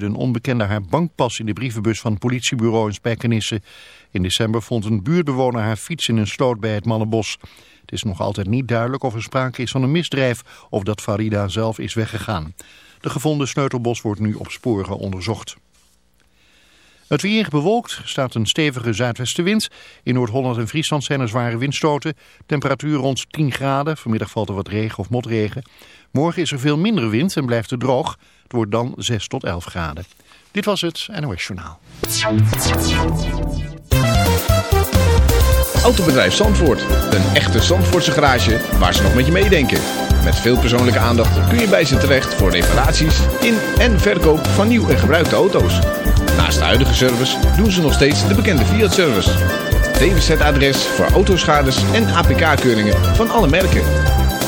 een onbekende haar bankpas in de brievenbus van het politiebureau in Spijkenisse. In december vond een buurtbewoner haar fiets in een sloot bij het Mannenbos. Het is nog altijd niet duidelijk of er sprake is van een misdrijf of dat Farida zelf is weggegaan. De gevonden sleutelbos wordt nu op sporen onderzocht. Het weer bewolkt, staat een stevige zuidwestenwind. In Noord-Holland en Friesland zijn er zware windstoten. Temperatuur rond 10 graden, vanmiddag valt er wat regen of motregen. Morgen is er veel minder wind en blijft het droog. Wordt dan 6 tot 11 graden. Dit was het NOS Journaal. Autobedrijf Zandvoort. Een echte Zandvoortse garage waar ze nog met je meedenken. Met veel persoonlijke aandacht kun je bij ze terecht voor reparaties in en verkoop van nieuw en gebruikte auto's. Naast de huidige service doen ze nog steeds de bekende Fiat-service. DWZ-adres voor autoschades en APK-keuringen van alle merken.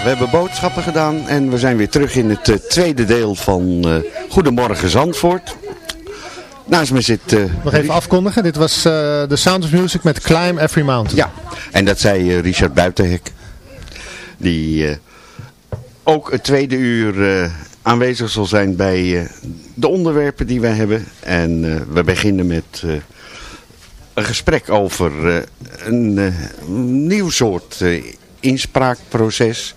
Ja, we hebben boodschappen gedaan en we zijn weer terug in het eh, tweede deel van eh, Goedemorgen Zandvoort. Naast me zit... eh, Nog even afkondigen. Dit was de The Sound of Music met Climb Every Mountain. Ja, en dat zei Richard Buitenhek. Die ook het tweede uur aanwezig zal zijn bij de onderwerpen die wij hebben. En we beginnen met een gesprek over een nieuw soort inspraakproces.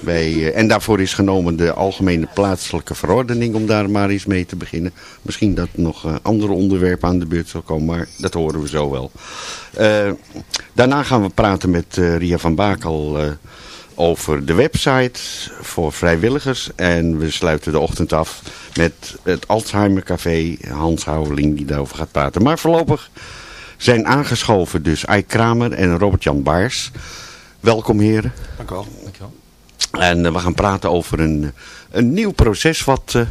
Bij, eh, en daarvoor is genomen de algemene plaatselijke verordening om daar maar eens mee te beginnen. Misschien dat nog eh, andere onderwerpen aan de beurt zal komen, maar dat horen we zo wel. Eh, daarna gaan we praten met Ria van Bakel over de website voor vrijwilligers. En we sluiten de ochtend af met het Alzheimer Café, Hans Houweling die daarover gaat praten. Maar voorlopig zijn aangeschoven dus Eik Kramer en Robert-Jan Baars. Welkom heren. Dank u wel. Dank u wel. En eh, we gaan praten over een, een nieuw proces wat eh,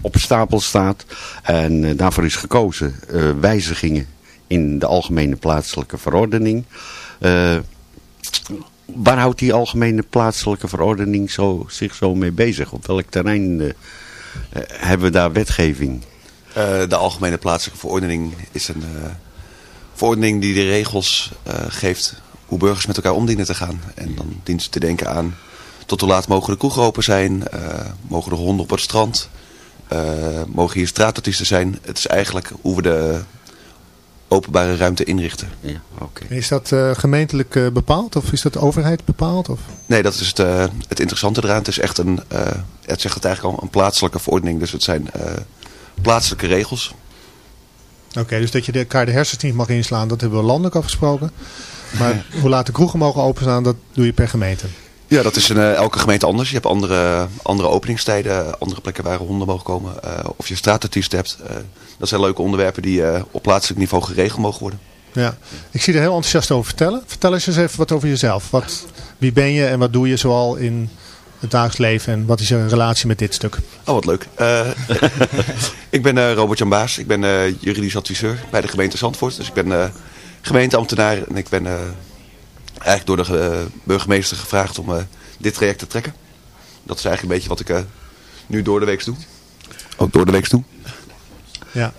op stapel staat. En eh, daarvoor is gekozen wijzigingen in de algemene plaatselijke verordening. Waar houdt die algemene plaatselijke verordening zo, zich zo mee bezig? Op welk terrein hebben we daar wetgeving? De algemene plaatselijke verordening is een verordening die de regels geeft hoe burgers met elkaar om dienen te gaan. En dan dient te denken aan tot hoe laat mogen de kroegen open zijn, eh, mogen de honden op het strand, eh, mogen hier straatartiesten zijn. Het is eigenlijk hoe we de openbare ruimte inrichten. Ja, oké. Is dat eh, gemeentelijk eh, bepaald of is dat overheid bepaald? Of? Nee, dat is het, eh, het interessante eraan. Het is echt een, eh, het zegt het eigenlijk al, een plaatselijke verordening. Dus het zijn eh, plaatselijke regels. Oké, dus dat je de, elkaar de hersens niet mag inslaan, dat hebben we landelijk afgesproken. Maar hoe laat de kroegen mogen openstaan, dat doe je per gemeente. Ja, dat is in eh, elke gemeente anders. Je hebt andere, andere openingstijden, andere plekken waar honden mogen komen. eh, of je straatartiest hebt. Eh, dat zijn leuke onderwerpen die op plaatselijk niveau geregeld mogen worden. Ja. Ik zie er heel enthousiast over vertellen. Vertel eens eens even wat over jezelf. Wat, wie ben je en wat doe je zoal in het dagelijks leven en wat is je relatie met dit stuk? Oh, wat leuk. Ik ben Robert Jan Baas. Ik ben juridisch adviseur bij de gemeente Zandvoort. Dus ik ben gemeenteambtenaar en ik ben eigenlijk door de eh, burgemeester gevraagd om eh, dit traject te trekken. Dat is eigenlijk een beetje wat ik eh, nu door de week doe. Ook door de week doe. Ja.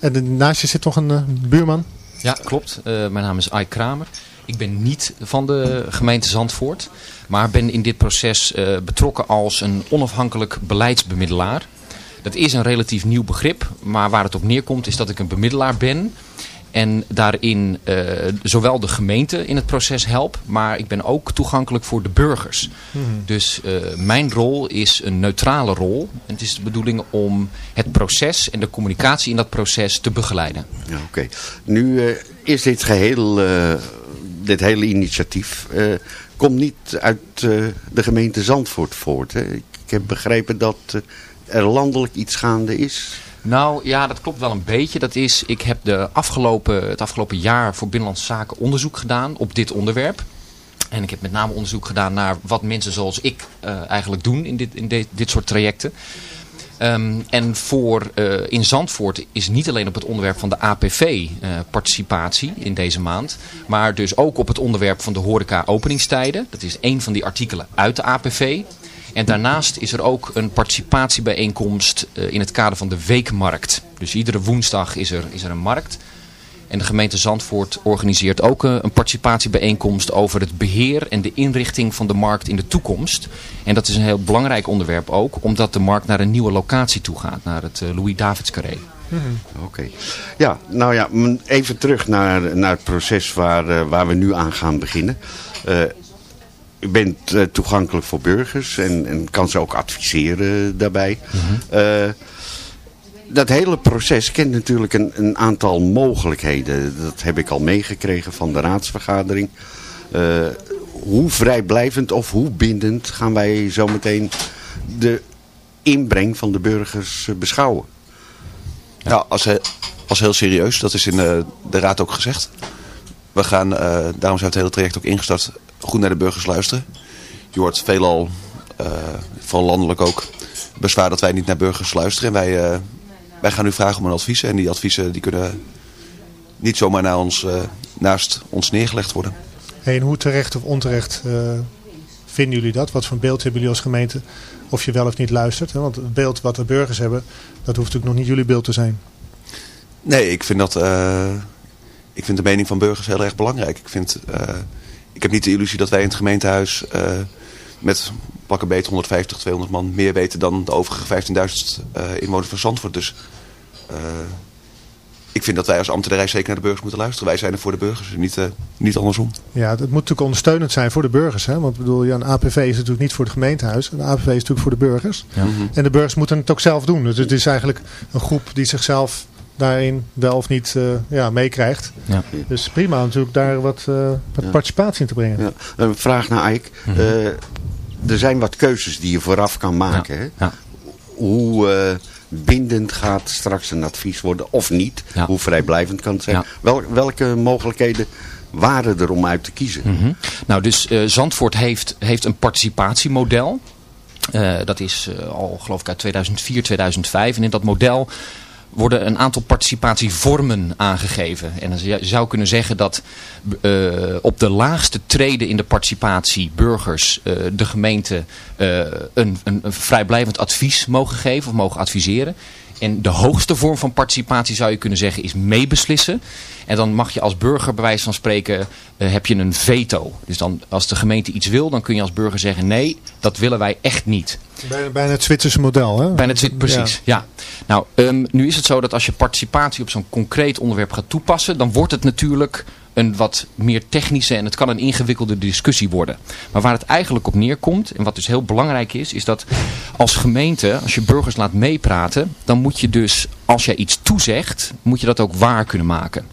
En naast je zit nog een buurman. Ja, klopt. Eh, mijn naam is Ike Kramer. Ik ben niet van de gemeente Zandvoort, maar ben in dit proces eh, betrokken als een onafhankelijk beleidsbemiddelaar. Dat is een relatief nieuw begrip, maar waar het op neerkomt is dat ik een bemiddelaar ben. En daarin eh, zowel de gemeente in het proces help, maar ik ben ook toegankelijk voor de burgers. Dus eh, mijn rol is een neutrale rol. En het is de bedoeling om het proces en de communicatie in dat proces te begeleiden. Ja, oké. Nu eh, is dit geheel, eh, dit hele initiatief, eh, komt niet uit eh, de gemeente Zandvoort voort. Hè? Ik heb begrepen dat er landelijk iets gaande is. Nou ja, dat klopt wel een beetje. Dat is, ik heb de afgelopen, het afgelopen jaar voor Binnenlandse Zaken onderzoek gedaan op dit onderwerp. En ik heb met name onderzoek gedaan naar wat mensen zoals ik eh, eigenlijk doen in, dit, in de- dit soort trajecten. Ehm, en voor, eh, in Zandvoort is niet alleen op het onderwerp van de APV-participatie in deze maand. Maar dus ook op het onderwerp van de horeca-openingstijden. Dat is een van die artikelen uit de APV. En daarnaast is er ook een participatiebijeenkomst eh, in het kader van de weekmarkt. Dus iedere woensdag is er, is er een markt. En de gemeente Zandvoort organiseert ook eh, een participatiebijeenkomst over het beheer en de inrichting van de markt in de toekomst. En dat is een heel belangrijk onderwerp ook, omdat de markt naar een nieuwe locatie toe gaat, naar het eh, Louis-Davids Carré. Oké. Ja, nou ja, even terug naar, naar het proces waar, waar we nu aan gaan beginnen. U bent eh, toegankelijk voor burgers en, en kan ze ook adviseren daarbij. Eh, dat hele proces kent natuurlijk een, een aantal mogelijkheden. Dat heb ik al meegekregen van de raadsvergadering. Eh, hoe vrijblijvend of hoe bindend gaan wij zometeen de inbreng van de burgers beschouwen? Ja, als, he- als heel serieus. Dat is in eh, de raad ook gezegd. We gaan, eh, daarom zijn het hele traject ook ingestart, goed naar de burgers luisteren. Je hoort veelal, eh vooral landelijk ook, bezwaar dat wij niet naar burgers luisteren. En wij, eh, wij gaan nu vragen om een advies. En die adviezen die kunnen niet zomaar naar ons, eh, naast ons neergelegd worden. Hey, en hoe terecht of onterecht vinden jullie dat? Wat voor beeld hebben jullie als gemeente? Of je wel of niet luistert? Hè? Want het beeld wat de burgers hebben, dat hoeft natuurlijk nog niet jullie beeld te zijn. Nee, ik vind dat. ik vind de mening van burgers heel erg belangrijk. Ik, vind, ik heb niet de illusie dat wij in het gemeentehuis eh, met pakken beet 150, 200 man meer weten dan de overige 15.000 eh, inwoners van Zandvoort. Dus eh, ik vind dat wij als ambtenarij zeker naar de burgers moeten luisteren. Wij zijn er voor de burgers, niet, niet andersom. Ja, dat moet natuurlijk ondersteunend zijn voor de burgers. Hè? Want ik bedoel, ja, een APV is natuurlijk niet voor het gemeentehuis. Een APV is natuurlijk voor de burgers. En de burgers moeten het ook zelf doen. Dus het is eigenlijk een groep die zichzelf daarin wel of niet eh, ja, meekrijgt. Ja. Dus prima natuurlijk daar wat, eh, wat participatie in te brengen. Ja, een vraag naar Ike. Eh, er zijn wat keuzes die je vooraf kan maken. Hè? Ja. Hoe eh, bindend gaat straks een advies worden of niet? Ja. Hoe vrijblijvend kan het zijn? Ja. Wel, welke mogelijkheden waren er om uit te kiezen? Mhm. Nou, dus eh, Zandvoort heeft, heeft een participatiemodel. Eh, dat is eh, al geloof ik uit 2004, 2005. En in dat model worden een aantal participatievormen aangegeven. En je zou kunnen zeggen dat uh, op de laagste treden in de participatie burgers uh, de gemeente een, een, een vrijblijvend advies mogen geven of mogen adviseren. En de hoogste vorm van participatie zou je kunnen zeggen is meebeslissen. En dan mag je als burger bij wijze van spreken, uh, heb je een veto. Dus dan als de gemeente iets wil, dan kun je als burger zeggen nee, dat willen wij echt niet. Bijna, bijna het Zwitserse model hè? Bijna het precies, ja. ja. Nou, um, nu is het zo dat als je participatie op zo'n concreet onderwerp gaat toepassen, dan wordt het natuurlijk een wat meer technische en het kan een ingewikkelde discussie worden. Maar waar het eigenlijk op neerkomt, en wat dus heel belangrijk is, is dat als gemeente, als je burgers laat meepraten, dan moet je dus, als jij iets toezegt, moet je dat ook waar kunnen maken.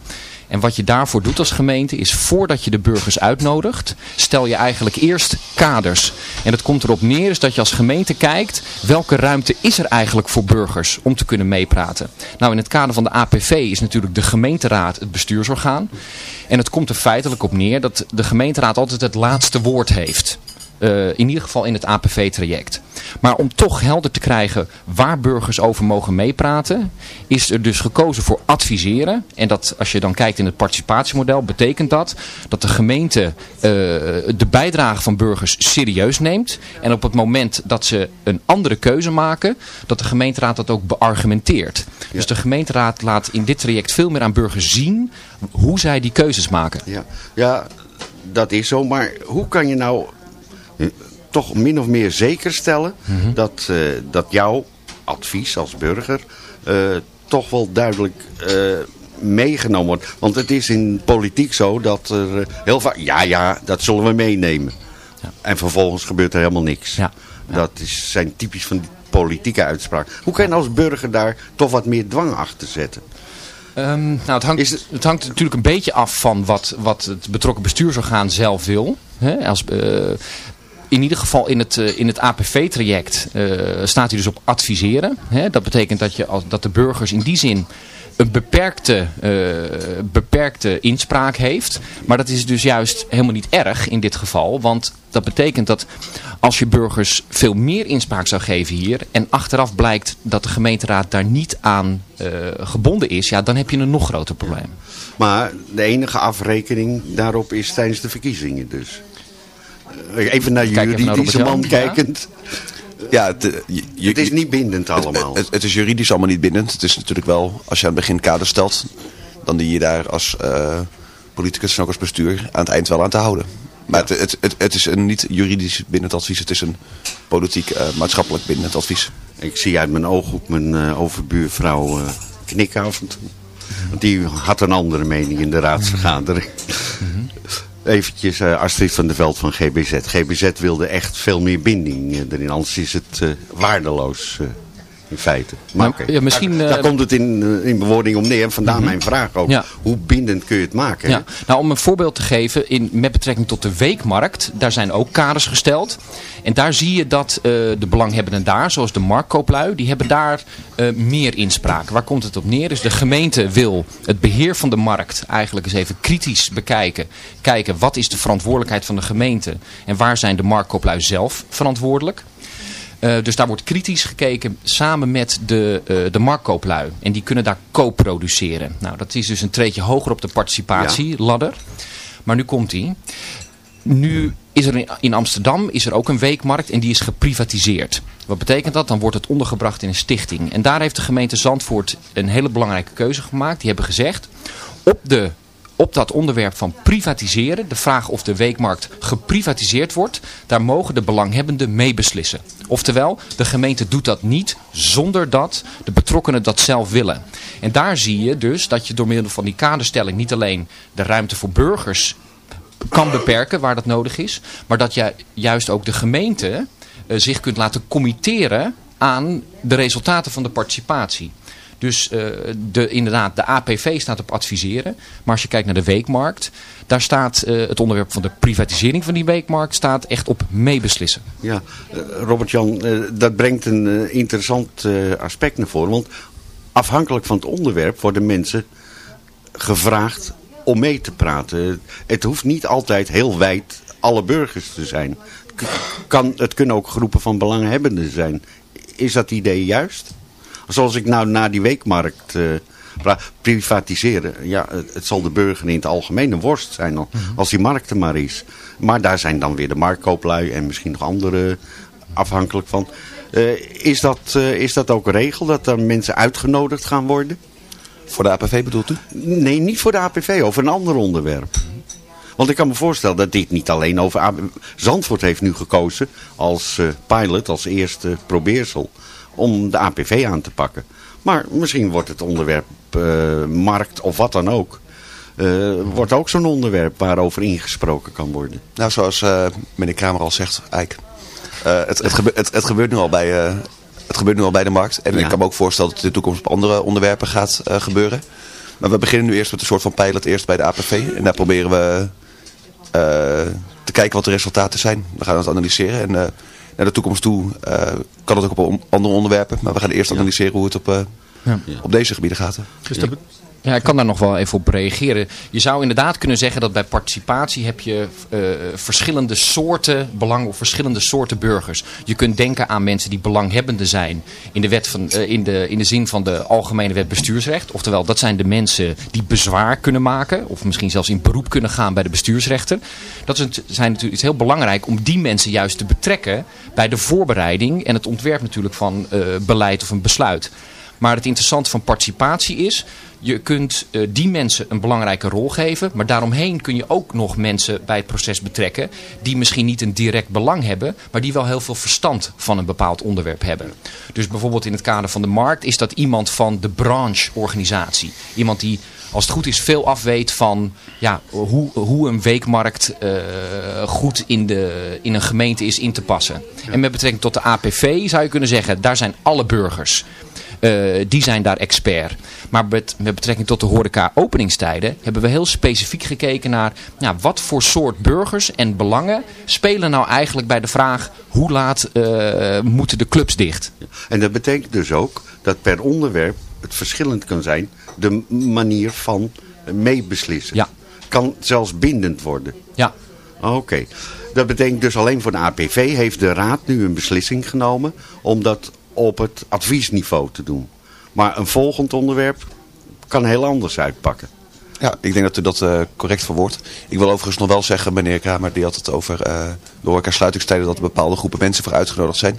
En wat je daarvoor doet als gemeente is voordat je de burgers uitnodigt, stel je eigenlijk eerst kaders. En het komt erop neer is dat je als gemeente kijkt welke ruimte is er eigenlijk voor burgers om te kunnen meepraten. Nou in het kader van de APV is natuurlijk de gemeenteraad het bestuursorgaan. En het komt er feitelijk op neer dat de gemeenteraad altijd het laatste woord heeft. Uh, in ieder geval in het APV-traject. Maar om toch helder te krijgen waar burgers over mogen meepraten, is er dus gekozen voor adviseren. En dat, als je dan kijkt in het participatiemodel, betekent dat dat de gemeente uh, de bijdrage van burgers serieus neemt. En op het moment dat ze een andere keuze maken, dat de gemeenteraad dat ook beargumenteert. Ja. Dus de gemeenteraad laat in dit traject veel meer aan burgers zien hoe zij die keuzes maken. Ja, ja dat is zo. Maar hoe kan je nou toch min of meer zeker stellen mm -hmm. dat, uh, dat jouw advies als burger uh, toch wel duidelijk uh, meegenomen wordt. Want het is in politiek zo dat er heel vaak, ja ja, dat zullen we meenemen. Ja. En vervolgens gebeurt er helemaal niks. Ja. Ja. Dat is, zijn typisch van die politieke uitspraken. Hoe kan je als burger daar toch wat meer dwang achter zetten? Um, nou, het, hangt, het... het hangt natuurlijk een beetje af van wat, wat het betrokken bestuursorgaan zelf wil. Als, uh, in ieder geval in het, uh, in het APV-traject uh, staat hij dus op adviseren. Hè? Dat betekent dat, je, als, dat de burgers in die zin een beperkte, uh, beperkte inspraak heeft. Maar dat is dus juist helemaal niet erg in dit geval. Want dat betekent dat als je burgers veel meer inspraak zou geven hier... en achteraf blijkt dat de gemeenteraad daar niet aan gebonden is... ja, dan heb je een nog groter probleem. Maar de enige afrekening daarop is tijdens de verkiezingen dus. Even naar juridische man kijkend. Ja, het, je, je, het is niet bindend allemaal. Het, het, het, is juridisch allemaal niet bindend. Het is natuurlijk wel, als je aan het begin kader stelt, dan die je daar als uh, politicus en ook als bestuur aan het eind wel aan te houden. Maar ja. het, het, het, is een niet juridisch bindend advies, het is een politiek, uh, maatschappelijk bindend advies. Ik zie uit mijn oog op mijn uh, overbuurvrouw knikken af en toe. Want die had een andere mening in de raadsvergadering. Mm -hmm eventjes uh, Astrid van der Veld van GBZ. GBZ wilde echt veel meer binding uh, erin, anders is het uh, waardeloos in feite. Maar okay. ja, misschien, daar, daar komt het in, in bewoording om neer. Vandaar -hmm. mijn vraag ook. Ja. Hoe bindend kun je het maken? Ja. Nou, om een voorbeeld te geven, in, met betrekking tot de weekmarkt, daar zijn ook kaders gesteld. En daar zie je dat uh, de belanghebbenden daar, zoals de marktkooplui, die hebben daar meer inspraak. Waar komt het op neer? Dus de gemeente wil het beheer van de markt eigenlijk eens even kritisch bekijken. Kijken, wat is de verantwoordelijkheid van de gemeente en waar zijn de marktkooplui zelf verantwoordelijk? Uh, dus daar wordt kritisch gekeken samen met de, uh, de marktkooplui. En die kunnen daar co-produceren. Nou, dat is dus een treedje hoger op de participatieladder. Ja. Maar nu komt die. Nu is er in, in Amsterdam is er ook een weekmarkt en die is geprivatiseerd. Wat betekent dat? Dan wordt het ondergebracht in een stichting. En daar heeft de gemeente Zandvoort een hele belangrijke keuze gemaakt. Die hebben gezegd, op de op dat onderwerp van privatiseren, de vraag of de weekmarkt geprivatiseerd wordt, daar mogen de belanghebbenden mee beslissen. Oftewel, de gemeente doet dat niet zonder dat de betrokkenen dat zelf willen. En daar zie je dus dat je door middel van die kaderstelling niet alleen de ruimte voor burgers kan beperken waar dat nodig is, maar dat je juist ook de gemeente uh, zich kunt laten committeren aan de resultaten van de participatie. Dus uh, de, inderdaad, de APV staat op adviseren. Maar als je kijkt naar de weekmarkt, daar staat uh, het onderwerp van de privatisering van die weekmarkt staat echt op meebeslissen. Ja, uh, Robert-Jan, dat brengt een interessant aspect naar voren. Want afhankelijk van het onderwerp worden mensen gevraagd om mee te praten. Het hoeft niet altijd heel wijd alle burgers te zijn kan, het kunnen ook groepen van belanghebbenden zijn. Is dat idee juist? Zoals ik nou naar die weekmarkt eh, vraag, privatiseren. Ja, het, het zal de burger in het algemeen een worst zijn al, als die markt er maar is. Maar daar zijn dan weer de marktkooplui en misschien nog andere afhankelijk van. Eh, is, dat, eh, is dat ook een regel dat er mensen uitgenodigd gaan worden? Voor de APV bedoelt u? Nee, niet voor de APV, over een ander onderwerp. Want ik kan me voorstellen dat dit niet alleen over... Zandvoort heeft nu gekozen als eh, pilot, als eerste probeersel... om de APV aan te pakken. Maar misschien wordt het onderwerp eh, markt of wat dan ook... eh, wordt ook zo'n onderwerp waarover ingesproken kan worden. Nou, zoals eh, meneer Kramer al zegt, Eik. het, het, gebe- het, het gebeurt nu al bij, het gebeurt nu al bij de markt. En Ja. ik kan me ook voorstellen dat het in de toekomst op andere onderwerpen gaat gebeuren. Maar we beginnen nu eerst met een soort van pilot eerst bij de APV. En daar proberen we te kijken wat de resultaten zijn. We gaan het analyseren. En naar de toekomst toe eh, kan het ook op andere onderwerpen. Maar we gaan eerst analyseren hoe het op, eh, Ja. op deze gebieden gaat. Dus dat, Ja, ik kan daar nog wel even op reageren. Je zou inderdaad kunnen zeggen dat bij participatie heb je eh, verschillende soorten belang of verschillende soorten burgers. Je kunt denken aan mensen die belanghebbende zijn in de, wet van, eh, in de, in de zin van de Algemene Wet Bestuursrecht. Oftewel, dat zijn de mensen die bezwaar kunnen maken of misschien zelfs in beroep kunnen gaan bij de bestuursrechter. Dat is, zijn natuurlijk heel belangrijk om die mensen juist te betrekken bij de voorbereiding en het ontwerp natuurlijk van eh, beleid of een besluit. Maar het interessante van participatie is, je kunt eh, die mensen een belangrijke rol geven, maar daaromheen kun je ook nog mensen bij het proces betrekken die misschien niet een direct belang hebben, maar die wel heel veel verstand van een bepaald onderwerp hebben. Dus bijvoorbeeld in het kader van de markt is dat iemand van de brancheorganisatie. Iemand die als het goed is veel afweet van ja, hoe, hoe een weekmarkt eh, goed in, de, in een gemeente is in te passen. En met betrekking tot de APV zou je kunnen zeggen, daar zijn alle burgers. Eh, die zijn daar expert. Maar met, met betrekking tot de horeca openingstijden hebben we heel specifiek gekeken naar ja, wat voor soort burgers en belangen spelen nou eigenlijk bij de vraag hoe laat eh, moeten de clubs dicht. En dat betekent dus ook dat per onderwerp het verschillend kan zijn... de manier van meebeslissen. Ja. Kan zelfs bindend worden. Ja, Oké. Dat betekent dus alleen voor de APV heeft de raad nu een beslissing genomen om dat op het adviesniveau te doen. Maar een volgend onderwerp kan heel anders uitpakken. Ja, ik denk dat u dat eh, correct verwoordt. Ik wil overigens nog wel zeggen, meneer Kramer, die had het over eh de horeca-sluitingstijden, dat er bepaalde groepen mensen voor uitgenodigd zijn.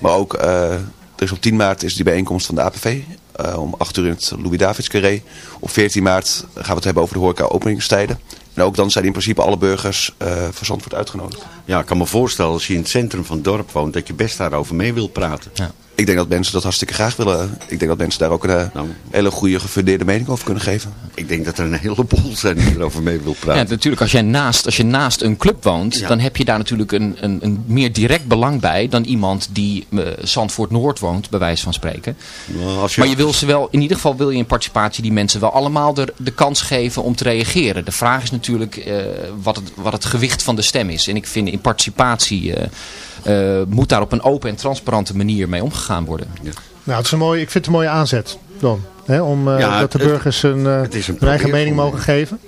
Maar ook, eh, er is op 10 maart is die bijeenkomst van de APV, eh, om 8 uur in het Louis-Davids Carré. Op 14 maart gaan we het hebben over de horeca-openingstijden. En ook dan zijn in principe alle burgers uh, voor Zandvoort uitgenodigd. Ja, ik kan me voorstellen als je in het centrum van het dorp woont, dat je best daarover mee wilt praten. Ja. Ik denk dat mensen dat hartstikke graag willen. Ik denk dat mensen daar ook een uh, Nou. hele goede gefundeerde mening over kunnen geven. Ik denk dat er een heleboel zijn die erover mee wil praten. Ja, natuurlijk als, jij naast, als je naast een club woont, Ja. dan heb je daar natuurlijk een, een, een meer direct belang bij dan iemand die uh, Zandvoort Noord woont, bij wijze van spreken. Nou, als je... Maar je wil ze wel, in ieder geval wil je in participatie die mensen wel allemaal de, de kans geven om te reageren. De vraag is natuurlijk uh, wat, het, wat het gewicht van de stem is. En ik vind in participatie uh, moet daar op een open en transparante manier mee omgegaan worden. Ja. Nou, het is een mooie, ik vind het een mooie aanzet, Dan. Hè, om uh, ja, dat de burgers een, uh, een hun eigen mening mogen geven.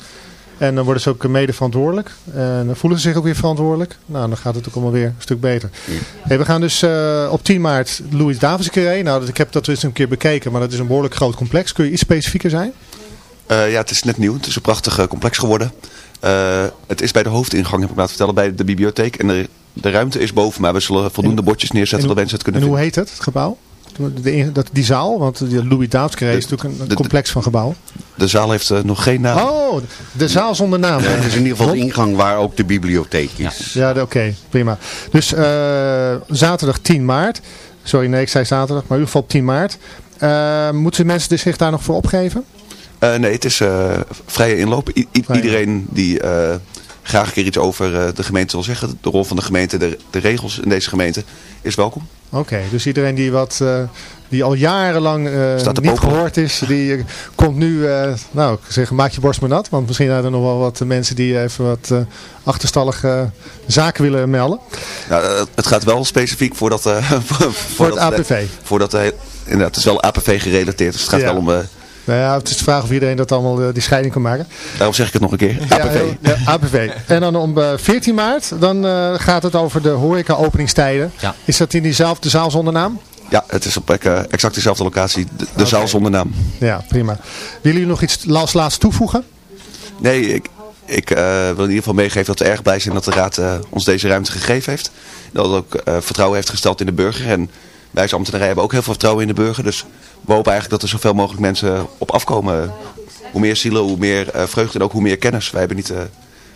En dan worden ze ook mede verantwoordelijk. En dan voelen ze zich ook weer verantwoordelijk. Nou, dan gaat het ook allemaal weer een stuk beter. Ja. Hey, we gaan dus uh, op 10 maart Louis Davids Carré. Nou, ik heb dat eens een keer bekeken, maar dat is een behoorlijk groot complex. Kun je iets specifieker zijn? Uh, ja, het is net nieuw. Het is een prachtig uh, complex geworden. Uh, het is bij de hoofdingang, heb ik laten vertellen, bij de bibliotheek. En de, de ruimte is boven, maar we zullen voldoende en, bordjes neerzetten dat mensen het kunnen en vinden. hoe heet het, het gebouw? De, dat, die zaal, want de Louis Davids Carré is natuurlijk een, een complex van gebouwen. De zaal heeft uh, nog geen naam. Oh, de zaal zonder naam. Ja, het is in ieder geval de ingang waar ook de bibliotheek is. Ja, ja oké, okay, prima. Dus uh, zaterdag 10 maart. Sorry, nee, ik zei zaterdag, maar in ieder geval op 10 maart. Uh, moeten mensen zich daar nog voor opgeven? Uh, nee, het is uh, vrije inloop. I Vrije. Iedereen die uh, graag een keer iets over de gemeente wil zeggen, de rol van de gemeente, de, de regels in deze gemeente, is welkom. Oké, okay, dus iedereen die, wat, die al jarenlang niet popen. gehoord is, die komt nu, nou ik zeg, maak je borst maar nat. Want misschien zijn er nog wel wat mensen die even wat achterstallige zaken willen melden. Nou, het gaat wel specifiek voor dat... voor, voor het APV. Voor dat, inderdaad, het is wel APV gerelateerd, dus het gaat ja. wel om... Nou ja, het is de vraag of iedereen dat allemaal eh, die scheiding kan maken. Daarom zeg ik het nog een keer. Ja, APV. ja, APV. En dan om eh, 14 maart, dan eh, gaat het over de horeca openingstijden. Ja. Is dat in diezelfde zaal zonder naam? Ja, het is op eh, exact dezelfde locatie. De, de zaal zonder naam. Ja, prima. Willen jullie nog iets als laatst toevoegen? Nee, ik, ik eh, wil in ieder geval meegeven dat we erg blij zijn dat de Raad eh, ons deze ruimte gegeven heeft. Dat het ook eh, vertrouwen heeft gesteld in de burger. En wij als ambtenarij hebben ook heel veel vertrouwen in de burger. Dus we hopen eigenlijk dat er zoveel mogelijk mensen op afkomen. Hoe meer zielen, hoe meer eh, vreugde en ook hoe meer kennis. Wij, hebben niet, eh,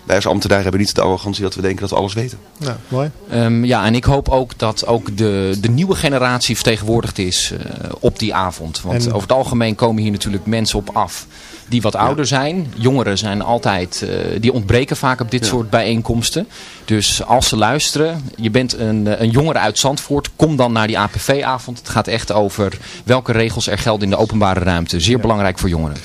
wij als ambtenaren hebben niet de arrogantie dat we denken dat we alles weten. Nou, mooi. Ehm, ja, en ik hoop ook dat ook de, de nieuwe generatie vertegenwoordigd is eh, op die avond. Want En- over het algemeen komen hier natuurlijk mensen op af die wat ouder zijn. Jongeren zijn altijd, eh, die ontbreken vaak op dit soort bijeenkomsten. Dus als ze luisteren, je bent een, eh, een jongere uit Zandvoort, kom dan naar die APV-avond. Het gaat echt over welke regels er gelden in de openbare ruimte. Zeer belangrijk voor jongeren.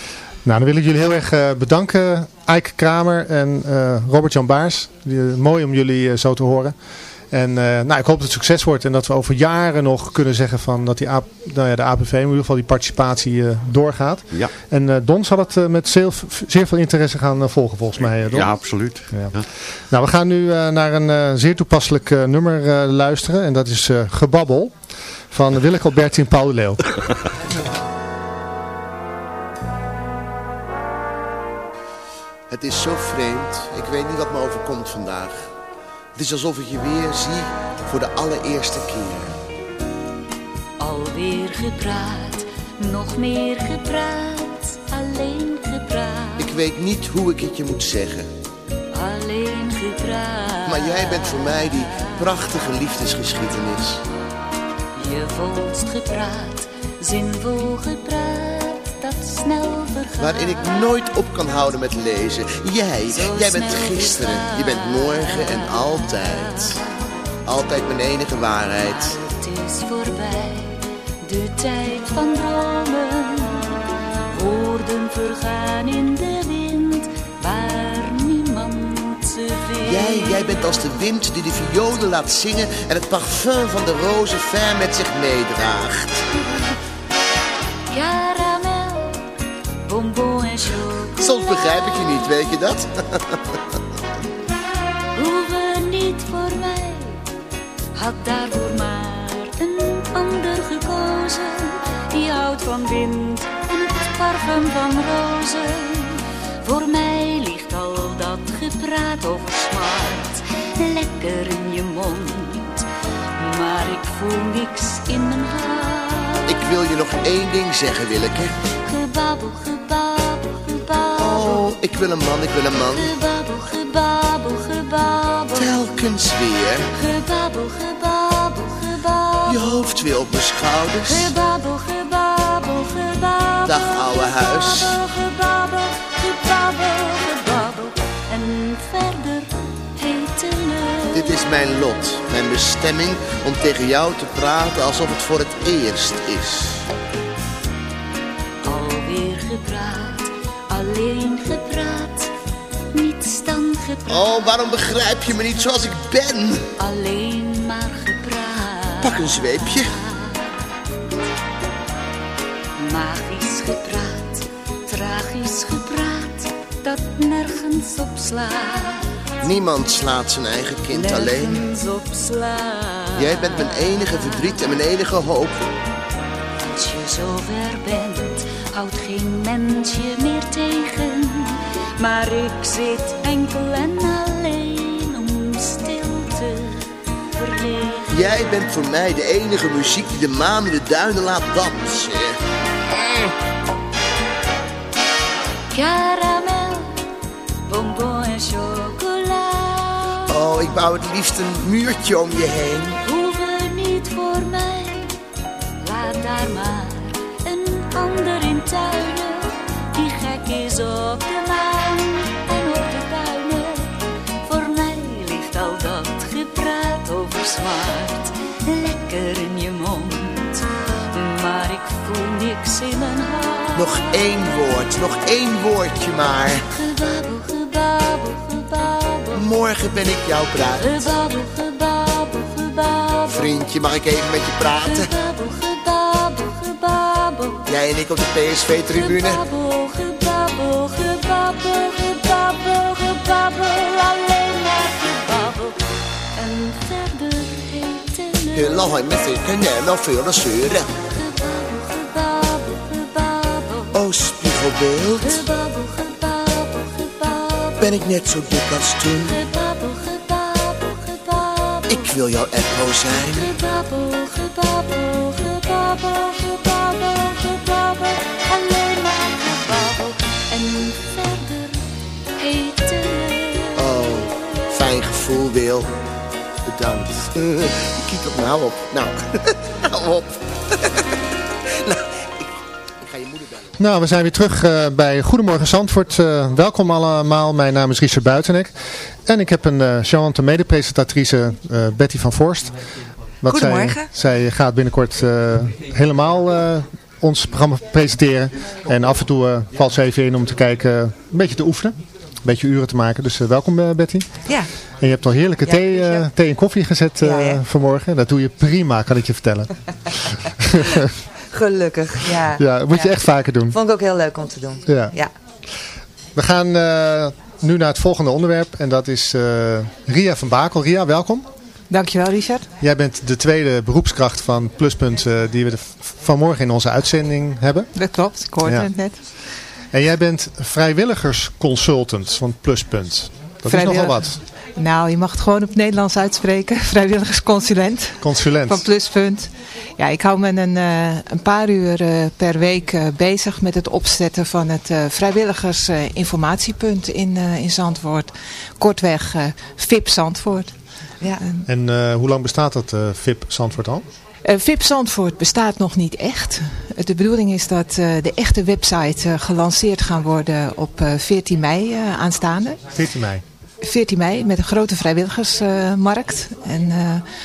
Nou, dan wil ik jullie heel erg bedanken. Eike Kramer en eh, Robert-Jan Baars. Die, eh, mooi om jullie eh, zo te horen. En eh, nou, ik hoop dat het succes wordt en dat we over jaren nog kunnen zeggen van dat die nou ja, de APV in ieder geval die participatie eh, doorgaat. Ja. En eh, Don zal het met zeer, zeer veel interesse gaan volgen volgens mij. eh, Don. Ja, absoluut. Ja. Ja. Nou, we gaan nu eh, naar een eh, zeer toepasselijk eh, nummer eh, luisteren. En dat is eh, Gebabbel van Willeke Alberti en Paul de Leeuw. Het is zo vreemd. Ik weet niet wat me overkomt vandaag. Het is alsof ik je weer zie voor de allereerste keer. Alweer gepraat, nog meer gepraat, alleen gepraat, Ik weet niet hoe ik het je moet zeggen. alleen gepraat. Maar jij bent voor mij die prachtige liefdesgeschiedenis. Je volst gepraat, zinvol gepraat. Waarin ik nooit op kan houden met lezen. Jij, jij bent gisteren, je bent morgen en altijd. Altijd mijn enige waarheid. Het is voorbij, de tijd van dromen. Woorden vergaan in de wind, waar niemand ze vindt. Jij, jij bent als de wind die de violen laat zingen en het parfum van de rozen ver met zich meedraagt. Caramel, bonbon en chocola. Soms begrijp ik je niet, weet je dat? Hoeven niet voor mij, had daarvoor maar een ander gekozen. Die houdt van wind en het parfum van rozen. Voor mij ligt al dat gepraat over smart lekker in je mond. Maar ik voel niks in mijn hart. Ik wil je nog één ding zeggen, Willeke. Gebabbel, gebabbel, gebabbel. Oh, ik wil een man, ik wil een man. Gebabbel, gebabbel, gebabbel. Telkens weer. Gebabbel, gebabbel, gebabbel. Je hoofd weer op mijn schouders. Gebabbel, gebabbel, gebabbel. Dag, ouwe huis. Gebabbel, gebabbel, gebabbel, gebabbel. En verder. Dit is mijn lot, mijn bestemming om tegen jou te praten alsof het voor het eerst is. Gepraat, alleen gepraat. Niets dan gepraat. Oh, waarom begrijp je me niet zoals ik ben? Alleen maar gepraat. Pak een zweepje. Magisch gepraat, tragisch gepraat, dat nergens op slaat. Niemand slaat zijn eigen kind alleen. Nergens op slaat. Jij bent mijn enige verdriet en mijn enige hoop. Als je zover bent, houdt geen mens je meer tegen. Maar ik zit enkel en alleen om stil te verlegen. Jij bent voor mij de enige muziek die de maan in de duinen laat dansen. Caramel, bonbon en chocola. Oh, ik bouw het liefst een muurtje om je heen. Hoeven niet voor mij, laat daar maar een ander tuinen. Die gek is op de maan en op de duinen. Voor mij ligt al dat gepraat over smart lekker in je mond. Maar ik voel niks in mijn hart. Nog één woord, nog één woordje maar. Gebabbel, gebabbel, gebabbel. Morgen ben ik jouw bruid. Gebabbel, gebabbel, gebabbel. Vriendje, mag ik even met je praten? Gebabbel. Jij en ik op de PSV-tribune. Gebabbel, gebabbel, gebabbel, gebabbel, gebabbel, alleen maar gebabbel. En verder. Gebabbel, gebabbel, gebabbel, Oh, spiegelbeeld. gebabbel, gebabbel, gebabbel. Ben ik net zo dik als toen? Gebabbel, gebabbel, gebabbel. Ik wil jouw echo zijn. Gebabbel, Alleen maar gebabbel. En verder eten. Oh, fijn gevoel, Wil. Bedankt. Kiek op nou op. Nou, hou op. nou, ik, ik ga je moeder bellen. Nou, we zijn weer terug eh, bij Goedemorgen Zandvoort. Eh, welkom allemaal, mijn naam is Richard Buitenek. En ik heb een uh, charmante medepresentatrice, eh, Betty van Voorst. Wat Goedemorgen. Zij, zij gaat binnenkort eh, helemaal eh, ons programma presenteren. En af en toe eh, valt ze even in om te kijken, een beetje te oefenen. Een beetje uren te maken. Dus eh, welkom eh, Betty. Ja, En je hebt al heerlijke Ja, thee, eh, thee en koffie gezet eh, Ja, ja. vanmorgen. Dat doe je prima, kan ik je vertellen. gelukkig. Ja, ja, dat moet je echt vaker doen. Vond ik ook heel leuk om te doen. Ja. Ja. We gaan eh, nu naar het volgende onderwerp en dat is eh, Ria van Bakel. Ria, welkom. Dankjewel Richard. Jij bent de tweede beroepskracht van Pluspunt eh, die we de- vanmorgen in onze uitzending hebben. Dat klopt, ik hoorde Ja. het net. En jij bent vrijwilligersconsultant van Pluspunt. Dat is nogal wat. Nou, je mag het gewoon op het Nederlands uitspreken. Vrijwilligersconsulent Consulent. van Pluspunt. Ja, ik hou me een, eh, een paar uur eh, per week bezig met het opzetten van het vrijwilligersinformatiepunt in, in Zandvoort. Kortweg VIP Zandvoort. Ja. En eh, hoe lang bestaat dat eh, VIP Zandvoort al? Eh, VIP Zandvoort bestaat nog niet echt. De bedoeling is dat de echte website gelanceerd gaan worden op eh, 14 mei aanstaande. 14 mei. 14 mei met een grote vrijwilligersmarkt. en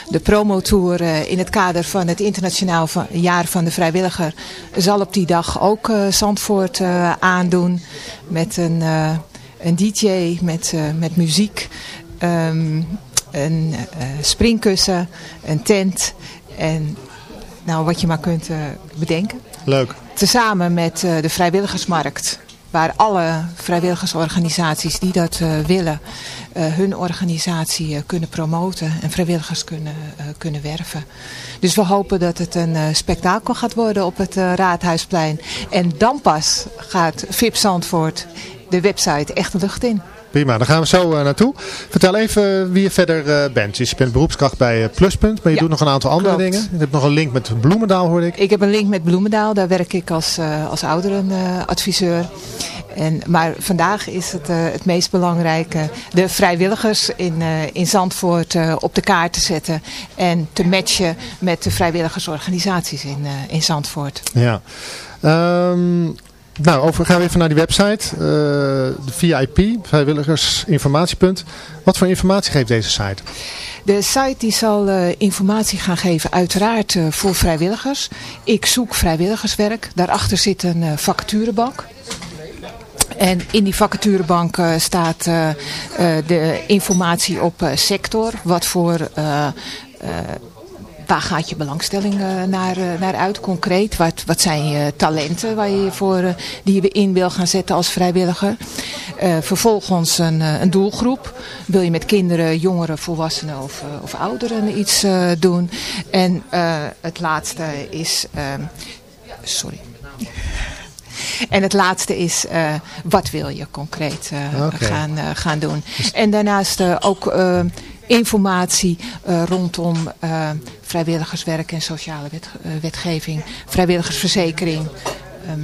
de promotour in het kader van het internationaal jaar van de vrijwilliger zal op die dag ook Zandvoort aandoen. Met een, een DJ, met, met muziek, ehm, een eh, springkussen, een tent en nou, wat je maar kunt eh, bedenken. Leuk. Tezamen met eh, de vrijwilligersmarkt. Waar alle vrijwilligersorganisaties die dat willen hun organisatie kunnen promoten en vrijwilligers kunnen, kunnen werven. Dus we hopen dat het een spektakel gaat worden op het Raadhuisplein. En dan pas gaat VIP Zandvoort de website echt de lucht in. Prima, daar gaan we zo eh, naartoe. Vertel even wie je verder eh, bent. Dus je bent beroepskracht bij eh, Pluspunt, maar je Ja, doet nog een aantal andere klopt. dingen. Je hebt nog een link met Bloemendaal, hoorde ik. Ik heb een link met Bloemendaal, daar werk ik als, als ouderenadviseur. en, maar vandaag is het, het meest belangrijke de vrijwilligers in, in Zandvoort op de kaart te zetten. En te matchen met de vrijwilligersorganisaties in, in Zandvoort. Ja. Ehm, nou, over, gaan we even naar die website. eh, de VIP, vrijwilligersinformatiepunt. Wat voor informatie geeft deze site? De site die zal eh, informatie gaan geven, uiteraard eh, voor vrijwilligers. Ik zoek vrijwilligerswerk. Daarachter zit een eh, vacaturebank. En in die vacaturebank staat de informatie op sector. Wat voor... eh, Waar gaat je belangstelling eh, naar, eh, naar uit concreet? Wat, wat zijn je talenten waar je voor, eh, die je in wil gaan zetten als vrijwilliger? Vervolgens een, een doelgroep. Wil je met kinderen, jongeren, volwassenen of, of ouderen iets doen? En het laatste is... sorry. En het laatste is, wat wil je concreet gaan, gaan doen? En daarnaast ook informatie rondom vrijwilligerswerk en sociale wet- eh, wetgeving, vrijwilligersverzekering. ehm,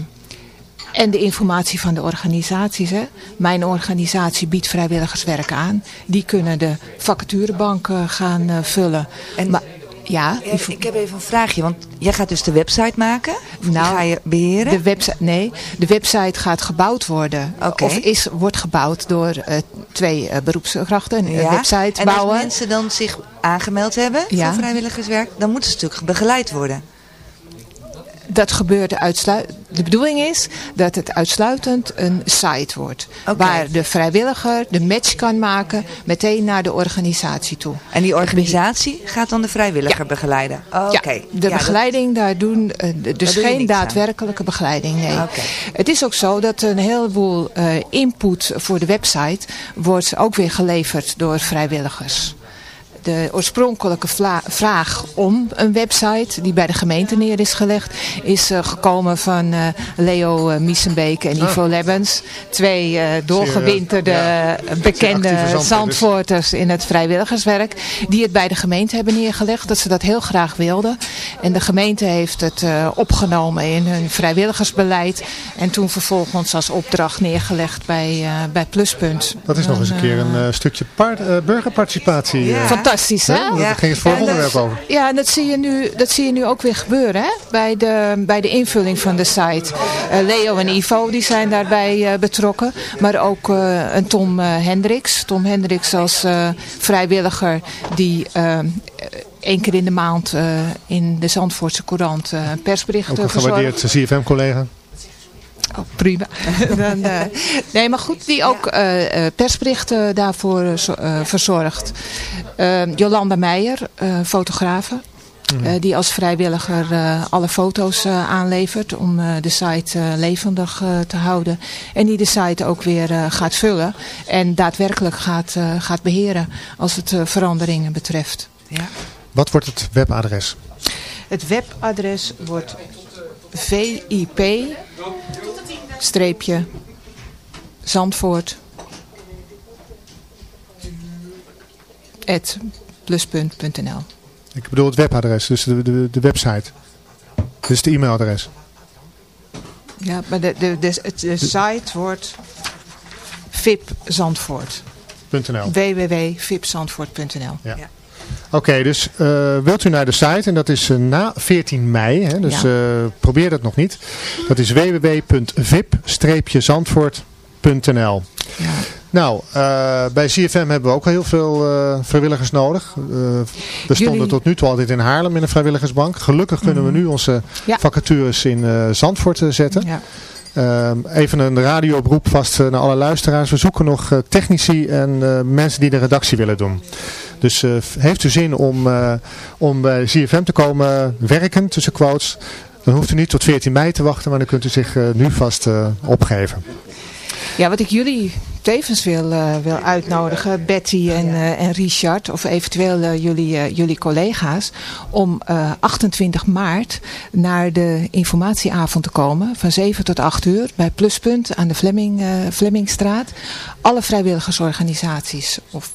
en de informatie van de organisaties. Hè. Mijn organisatie biedt vrijwilligerswerk aan. Die kunnen de vacaturebank gaan eh, vullen. Maar, ja, ik heb even een vraagje, want jij gaat dus de website maken? Of Nou, ga je beheren? De website, nee, de website gaat gebouwd worden. Oké. Of is, wordt gebouwd door eh, twee eh, beroepskrachten. Een Ja. website en bouwen. als mensen dan zich aangemeld hebben Ja. voor vrijwilligerswerk, dan moeten ze natuurlijk begeleid worden. Dat gebeurt uitsluitend. De bedoeling is dat het uitsluitend een site wordt. Waar de vrijwilliger de match kan maken meteen naar de organisatie toe. En die organisatie gaat dan de vrijwilliger begeleiden? Oh, Oké. Ja, de Ja, begeleiding daar doen, eh, dus geen aan. daadwerkelijke begeleiding, nee. Het is ook zo dat een heleboel eh, input voor de website wordt ook weer geleverd door vrijwilligers. De oorspronkelijke vraag om een website die bij de gemeente neer is gelegd, is eh, gekomen van eh, Leo uh, Miesenbeek en Ivo Lebbens. Twee doorgewinterde ja. bekende Zandvoorters. In het vrijwilligerswerk. Die het bij de gemeente hebben neergelegd. Dat ze dat heel graag wilden. En de gemeente heeft het opgenomen in hun vrijwilligersbeleid. En toen vervolgens als opdracht neergelegd bij, bij Pluspunt. Dat is nog eens een keer een stukje par- burgerparticipatie. Fantastisch, hè? Hè? Daar ging het onderwerp over. Ja, en dat zie je nu, dat zie je nu ook weer gebeuren hè? Bij, de, bij de invulling van de site. Eh, Leo en Ivo die zijn daarbij eh, betrokken. Maar ook eh, een Tom eh, Hendricks. Tom Hendricks als eh, vrijwilliger die één keer in de maand eh, in de Zandvoortse Courant eh, een persbericht Ook een verzorgt. gewaardeerd CFM-collega. Oh, prima. Dan, eh, nee, maar goed, die ook eh, eh, persberichten daarvoor zo- verzorgt. Eh, Jolanda Meijer, eh, fotografe. eh, die als vrijwilliger eh, alle foto's eh, aanlevert om eh, de site eh, levendig eh, te houden. En die de site ook weer eh, gaat vullen en daadwerkelijk gaat, eh, gaat beheren als het eh, veranderingen betreft. Ja. Wat wordt het webadres? Het webadres wordt VIP streepje Zandvoort at pluspunt.nl Ik bedoel het webadres, dus de, de, de website. Dus de e-mailadres. Ja, maar de, de, de, de site wordt VIP Zandvoort. .nl. www.vipzandvoort.nl Ja. Oké, dus eh, wilt u naar de site en dat is eh, na 14 mei, hè, dus Ja. eh, probeer dat nog niet. Dat is www.vip-zandvoort.nl Nou, eh, bij CFM hebben we ook al heel veel vrijwilligers nodig. We stonden Jullie- tot nu toe altijd in Haarlem in een vrijwilligersbank. Gelukkig kunnen we nu onze Ja. vacatures in Zandvoort zetten. Ja. Ehm, even een radiooproep vast naar alle luisteraars. We zoeken nog technici en mensen die de redactie willen doen. Dus eh, heeft u zin om, eh, om bij CFM te komen werken tussen quotes? Dan hoeft u niet tot 14 mei te wachten, maar dan kunt u zich eh, nu vast opgeven. Ja, wat ik jullie tevens wil, eh, wil uitnodigen, Betty en, en Richard, of eventueel jullie, jullie collega's, om eh, 28 maart naar de informatieavond te komen van 7 tot 8 uur bij Pluspunt aan de Flemming, Flemmingstraat. Alle vrijwilligersorganisaties of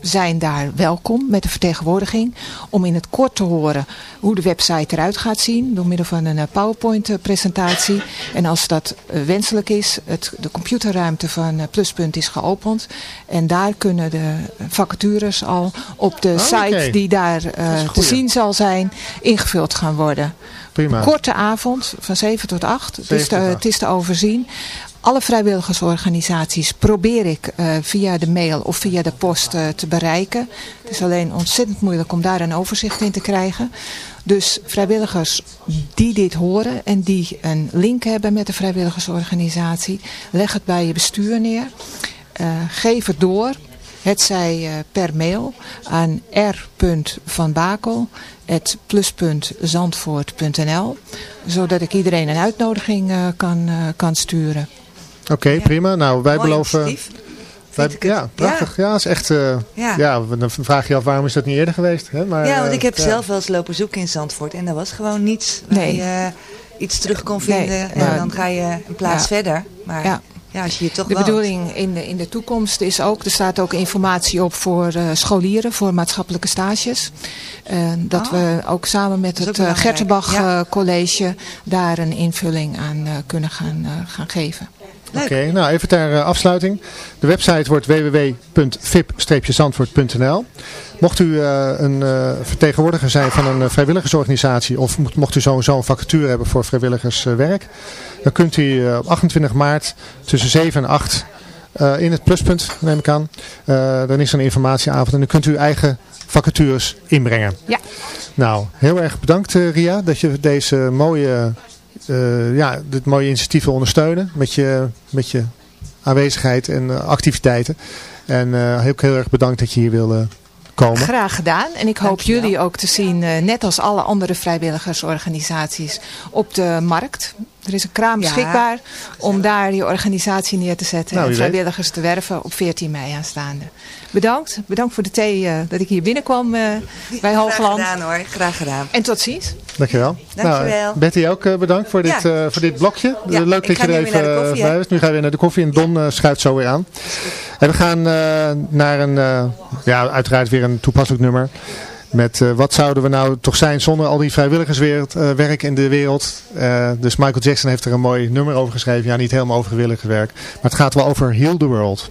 zijn daar welkom met de vertegenwoordiging om in het kort te horen hoe de website eruit gaat zien door middel van een eh, PowerPoint eh, presentatie. En als dat eh, wenselijk is, het, de computerruimte van Pluspunt is geopend en daar kunnen de vacatures al op de Oh, site die daar is te zien zal zijn ingevuld gaan worden. Prima. Korte avond van 7 tot 8. Het is, 7 te, tot 8. het is te overzien. Alle vrijwilligersorganisaties probeer ik eh, via de mail of via de post eh, te bereiken. Het is alleen ontzettend moeilijk om daar een overzicht in te krijgen. Dus vrijwilligers die dit horen en die een link hebben met de vrijwilligersorganisatie, leg het bij je bestuur neer. Eh, geef het door. Het zij per mail aan r.vanbakel.plus.zandvoort.nl zodat ik iedereen een uitnodiging kan, kan sturen. Oké, prima. Nou, wij Mooi beloven... Wij, ja, prachtig. Ja, is echt... eh, Ja. ja. dan vraag je af waarom is dat niet eerder geweest. Hè? Maar, ja, want eh, ik heb zelf wel eens lopen zoeken in Zandvoort. En er was gewoon niets waar Nee. je iets terug kon Nee, vinden. En dan ga je een plaats Ja. verder. Maar ja. Ja. als je hier toch De woont. bedoeling in de, in de toekomst is ook, er staat ook informatie op voor eh, scholieren, voor maatschappelijke stages. Eh, dat Oh. we ook samen met Dat het eh. Gertenbach Ja. eh, College daar een invulling aan eh, kunnen gaan, eh, gaan geven. Oké, nou even ter eh, afsluiting. De website wordt www.vip-zandvoort.nl Mocht u eh, een eh, vertegenwoordiger zijn van een vrijwilligersorganisatie of mo- mocht u sowieso een vacature hebben voor vrijwilligerswerk, dan kunt u op 28 maart tussen 7 en 8 eh, in het pluspunt, neem ik aan. Dan is er een informatieavond en dan kunt u uw eigen vacatures inbrengen. Ja. Nou, heel erg bedankt Ria dat je deze mooie eh, ja, dit mooie initiatief wil ondersteunen met je, met je aanwezigheid en eh, activiteiten. En eh, heel, heel erg bedankt dat je hier wil komen. Graag gedaan. En ik hoop jullie ook te zien, eh, net als alle andere vrijwilligersorganisaties, op de markt. Er is een kraam Ja. beschikbaar om daar je organisatie neer te zetten Nou, en weet. vrijwilligers te werven op 14 mei aanstaande. Bedankt. Bedankt voor de thee eh, dat ik hier binnenkwam eh, bij Hoogland. Graag gedaan hoor, graag gedaan. En tot ziens. Dankjewel. Dankjewel. Nou, Betty ook eh, bedankt voor dit, Ja. eh, voor dit blokje. Ja, Leuk dat je er even bij was. Nu gaan we weer naar de koffie en Don schuift zo weer aan. En we gaan eh, naar een, eh, ja, uiteraard weer een toepasselijk nummer. Met eh, wat zouden we nou toch zijn zonder al die vrijwilligerswerk in de wereld. Eh, dus Michael Jackson heeft er een mooi nummer over geschreven. Ja, niet helemaal over vrijwilligerswerk. Maar het gaat wel over Heal the World.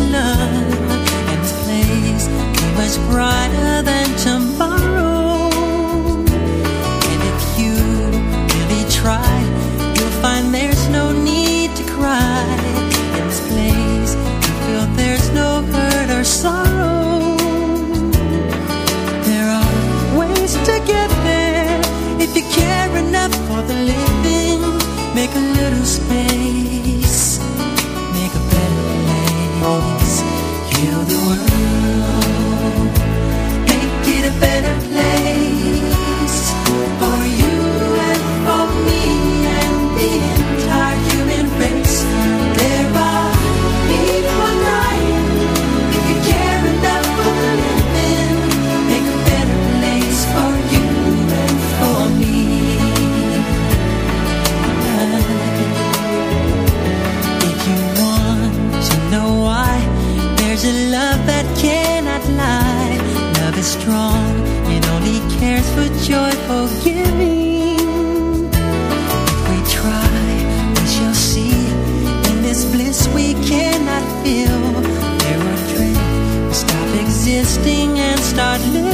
love. And this place is much brighter than strong, it only cares for joyful giving. If we try, we shall see. In this bliss we cannot feel. There are dreams, stop existing and start living.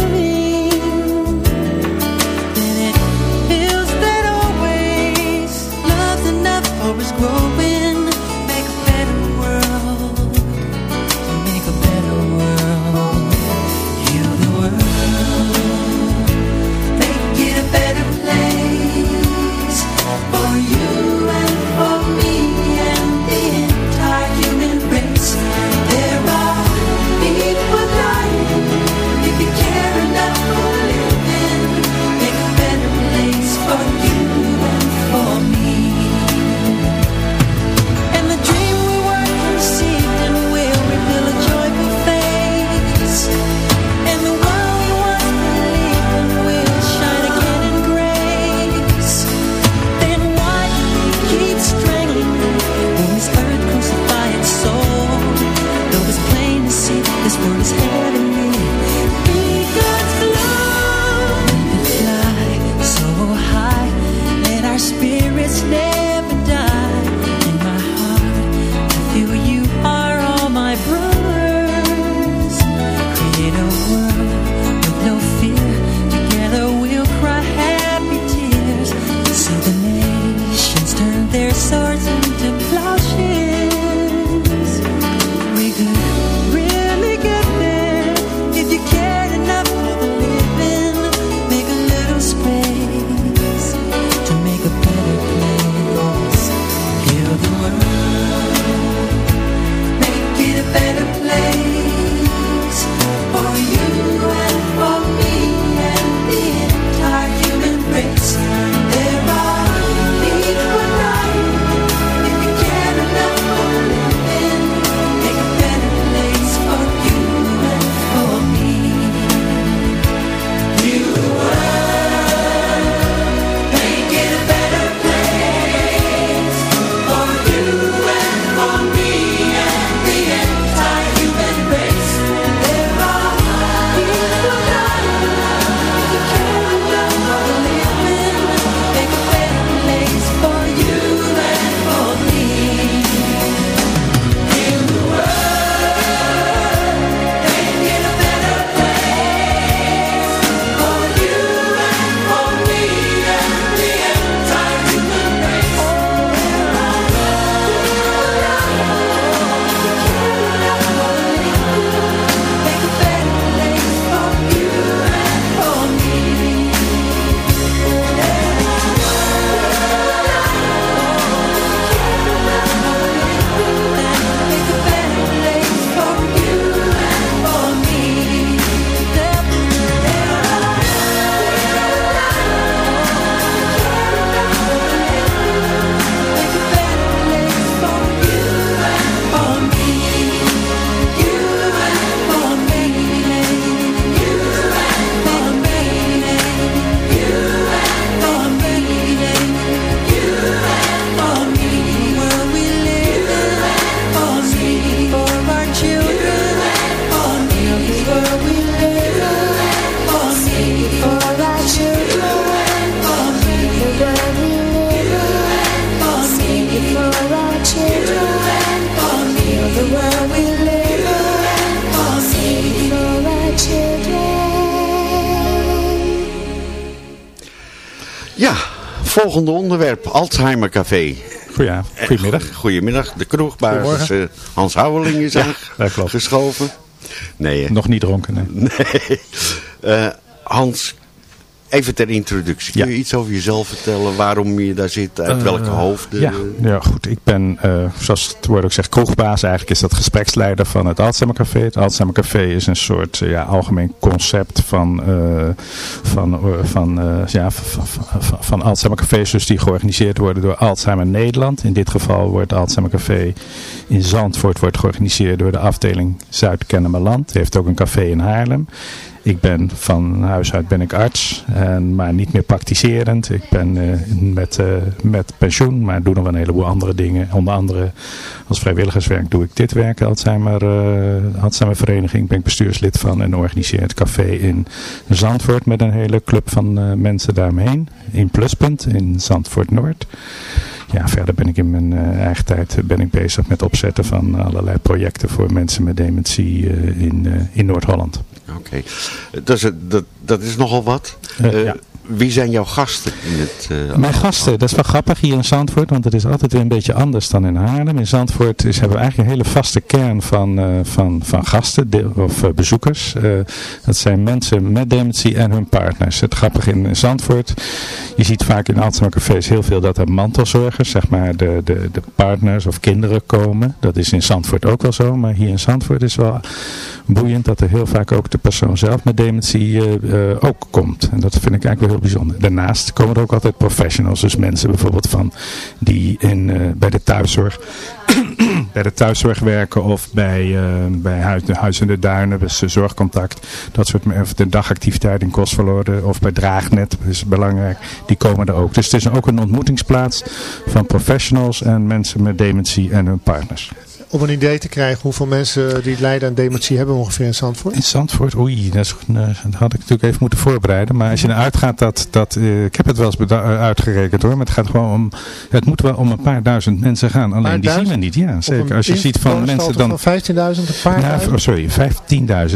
Volgende onderwerp. Alzheimer Café. Goeia, goedemiddag. Goedemiddag. De kroegbasis uh, Hans Houweling is ja, aangeschoven. Nee, Nog niet dronken, nee. nee. Uh, Hans, Even ter introductie. Kun je iets over jezelf vertellen? Waarom je daar zit? Uit welke hoofden? Ja, ja goed. Ik ben, uh, zoals het woord ook zegt, kroegbaas. Eigenlijk is dat gespreksleider van het Alzheimer Café. Het Alzheimer Café is een soort uh, ja, algemeen concept van, van, van, ja, van, van, van Alzheimer Cafés. Dus die georganiseerd worden door Alzheimer Nederland. In dit geval wordt Alzheimer Café in Zandvoort wordt georganiseerd door de afdeling Zuid-Kennemerland. heeft ook een café in Haarlem. Ik ben van huis uit ben ik arts, en, maar niet meer praktiserend. Ik ben uh, met, uh, met pensioen, maar doe nog een heleboel andere dingen. Onder andere als vrijwilligerswerk doe ik dit werk. Alzheimer, uh, Alzheimer Vereniging ben ik bestuurslid van en organiseer het café in Zandvoort met een hele club van mensen daaromheen. In Pluspunt in Zandvoort Noord. Ja, verder ben ik in mijn eigen tijd ben ik bezig met opzetten van allerlei projecten voor mensen met dementie in, in Noord-Holland. Oké, okay. dat, dat, dat is nogal wat. ja. Wie zijn jouw gasten in het uh, Mijn gasten, dat is wel grappig hier in Zandvoort, want het is altijd weer een beetje anders dan in Haarlem. In Zandvoort is, hebben we eigenlijk een hele vaste kern van, uh, van, van gasten of uh, bezoekers. dat zijn mensen met dementie en hun partners. Het grappige in Zandvoort, je ziet vaak in Alzheimer-cafés heel veel dat er mantelzorgers, zeg maar de, de, de partners of kinderen komen. Dat is in Zandvoort ook wel zo, maar hier in Zandvoort is wel boeiend dat er heel vaak ook de persoon zelf met dementie ook komt. En dat vind ik eigenlijk wel bijzonder. Daarnaast komen er ook altijd professionals, dus mensen bijvoorbeeld van die in, uh, bij de thuiszorg bij de thuiszorg werken of bij, uh, bij huis, de Huis in de Duinen, dus zorgcontact, dat soort of de dagactiviteit in Kostverloren of bij Draagnet, dat is belangrijk, die komen er ook. Dus het is ook een ontmoetingsplaats van professionals en mensen met dementie en hun partners om een idee te krijgen hoeveel mensen die lijden aan dementie hebben ongeveer in Zandvoort? In Zandvoort? Oei, dat, is, uh, dat had ik natuurlijk even moeten voorbereiden. Maar als je eruit gaat dat, dat uh, ik heb het wel eens uitgerekend hoor, maar het gaat gewoon om, het moet wel om een paar duizend mensen gaan. Alleen die zien we niet, ja zeker. Als je ziet van mensen dan... van 15.000, een paar nou, sorry, 15.000.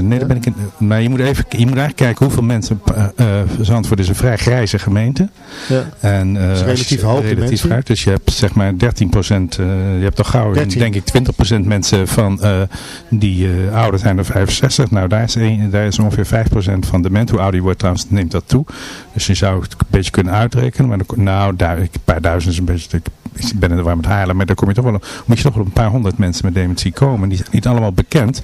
Nee, ja. ben ik in, maar je moet, even, je moet eigenlijk kijken hoeveel mensen, uh, Zandvoort is een vrij grijze gemeente. Ja. En, dat is relatief hoog relatief uit, dus je hebt zeg maar 13 procent, je hebt toch gauw, 13. denk ik 20 mensen van, uh, die uh, ouder zijn dan 65. Nou, daar is, een, daar is ongeveer 5% van dement. Hoe ouder je wordt trouwens, neemt dat toe. Dus je zou het een beetje kunnen uitrekenen. Maar dan, nou, daar, een paar duizend is een beetje... Ik ben in de war met Haarlem, maar daar kom je toch wel, moet je toch wel een paar honderd mensen met dementie komen. Die zijn niet allemaal bekend.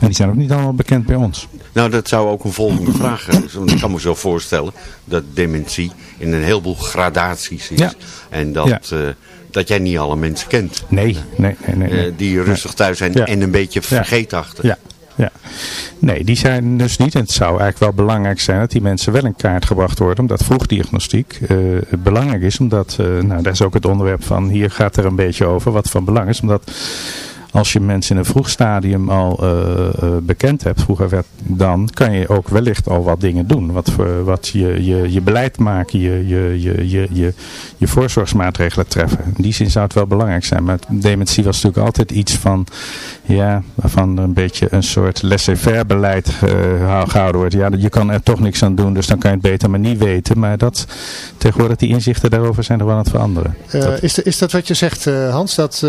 En die zijn ook niet allemaal bekend bij ons. Nou, dat zou ook een volgende vraag zijn. Want ik kan me zo voorstellen dat dementie in een heleboel gradaties is. Ja. En dat... Ja. Dat jij niet alle mensen kent. Nee, nee, nee. nee, nee. Uh, die rustig thuis zijn en een beetje vergeetachtig. Ja. Ja, nee, die zijn dus niet. En het zou eigenlijk wel belangrijk zijn dat die mensen wel in kaart gebracht worden. Omdat vroegdiagnostiek uh, belangrijk is. Omdat, uh, nou, daar is ook het onderwerp van, hier gaat er een beetje over wat van belang is. Omdat als je mensen in een vroeg stadium al uh, uh, bekend hebt, vroeger werd, dan kan je ook wellicht al wat dingen doen. Wat, voor, wat je, je, je beleid maken, je, je, je, je, je, je voorzorgsmaatregelen treffen. In die zin zou het wel belangrijk zijn. Maar dementie was natuurlijk altijd iets van, ja, waarvan een beetje een soort laissez-faire beleid uh, gehouden wordt. Ja, je kan er toch niks aan doen, dus dan kan je het beter maar niet weten. Maar dat, tegenwoordig die inzichten daarover zijn er wel aan het veranderen. Dat... Is, de, is dat wat je zegt, Hans, dat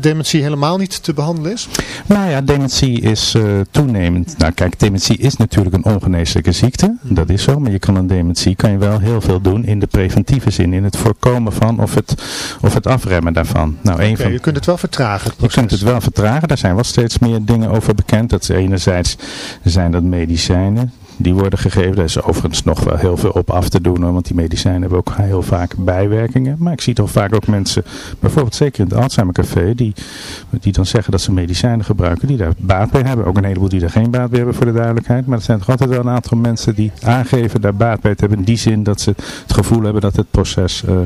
dementie helemaal niet te behandelen is? Nou ja, dementie is uh, toenemend. Nou kijk, dementie is natuurlijk een ongeneeslijke ziekte. Dat is zo. Maar je kan een dementie kan je wel heel veel doen in de preventieve zin. In het voorkomen van of het, of het afremmen daarvan. Nou, okay, van, je kunt het wel vertragen. Het je kunt het wel vertragen. Daar zijn wel steeds meer dingen over bekend. Dat is enerzijds zijn dat medicijnen die worden gegeven. Daar is overigens nog wel heel veel op af te doen, want die medicijnen hebben ook heel vaak bijwerkingen. Maar ik zie toch vaak ook mensen, bijvoorbeeld zeker in het Alzheimer Café, die, die dan zeggen dat ze medicijnen gebruiken, die daar baat bij hebben. Ook een heleboel die daar geen baat bij hebben voor de duidelijkheid. Maar er zijn toch altijd wel een aantal mensen die aangeven daar baat bij te hebben. In die zin dat ze het gevoel hebben dat het proces, uh,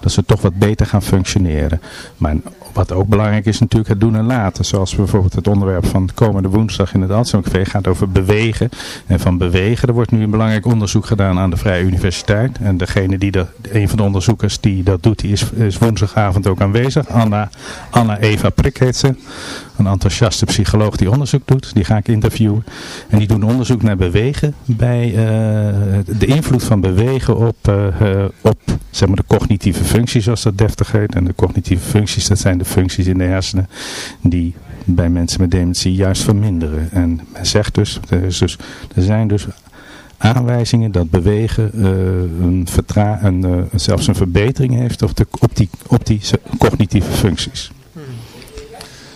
dat ze toch wat beter gaan functioneren. Maar wat ook belangrijk is natuurlijk het doen en laten. Zoals bijvoorbeeld het onderwerp van komende woensdag in het Alzheimer gaat over bewegen. En van bewegen, er wordt nu een belangrijk onderzoek gedaan aan de Vrije Universiteit. En degene die dat, een van de onderzoekers die dat doet, die is, woensdagavond ook aanwezig. Anna, Anna Eva Prik ze. Een enthousiaste psycholoog die onderzoek doet. Die ga ik interviewen. En die doen onderzoek naar bewegen. Bij uh, de invloed van bewegen op, uh, op zeg maar de cognitieve functies zoals dat deftig heet. En de cognitieve functies, dat zijn de functies in de hersenen die bij mensen met dementie juist verminderen. En men zegt dus, er, is dus, er zijn dus aanwijzingen dat bewegen uh, een vertra een, uh, zelfs een verbetering heeft op, de, op, die, op die cognitieve functies.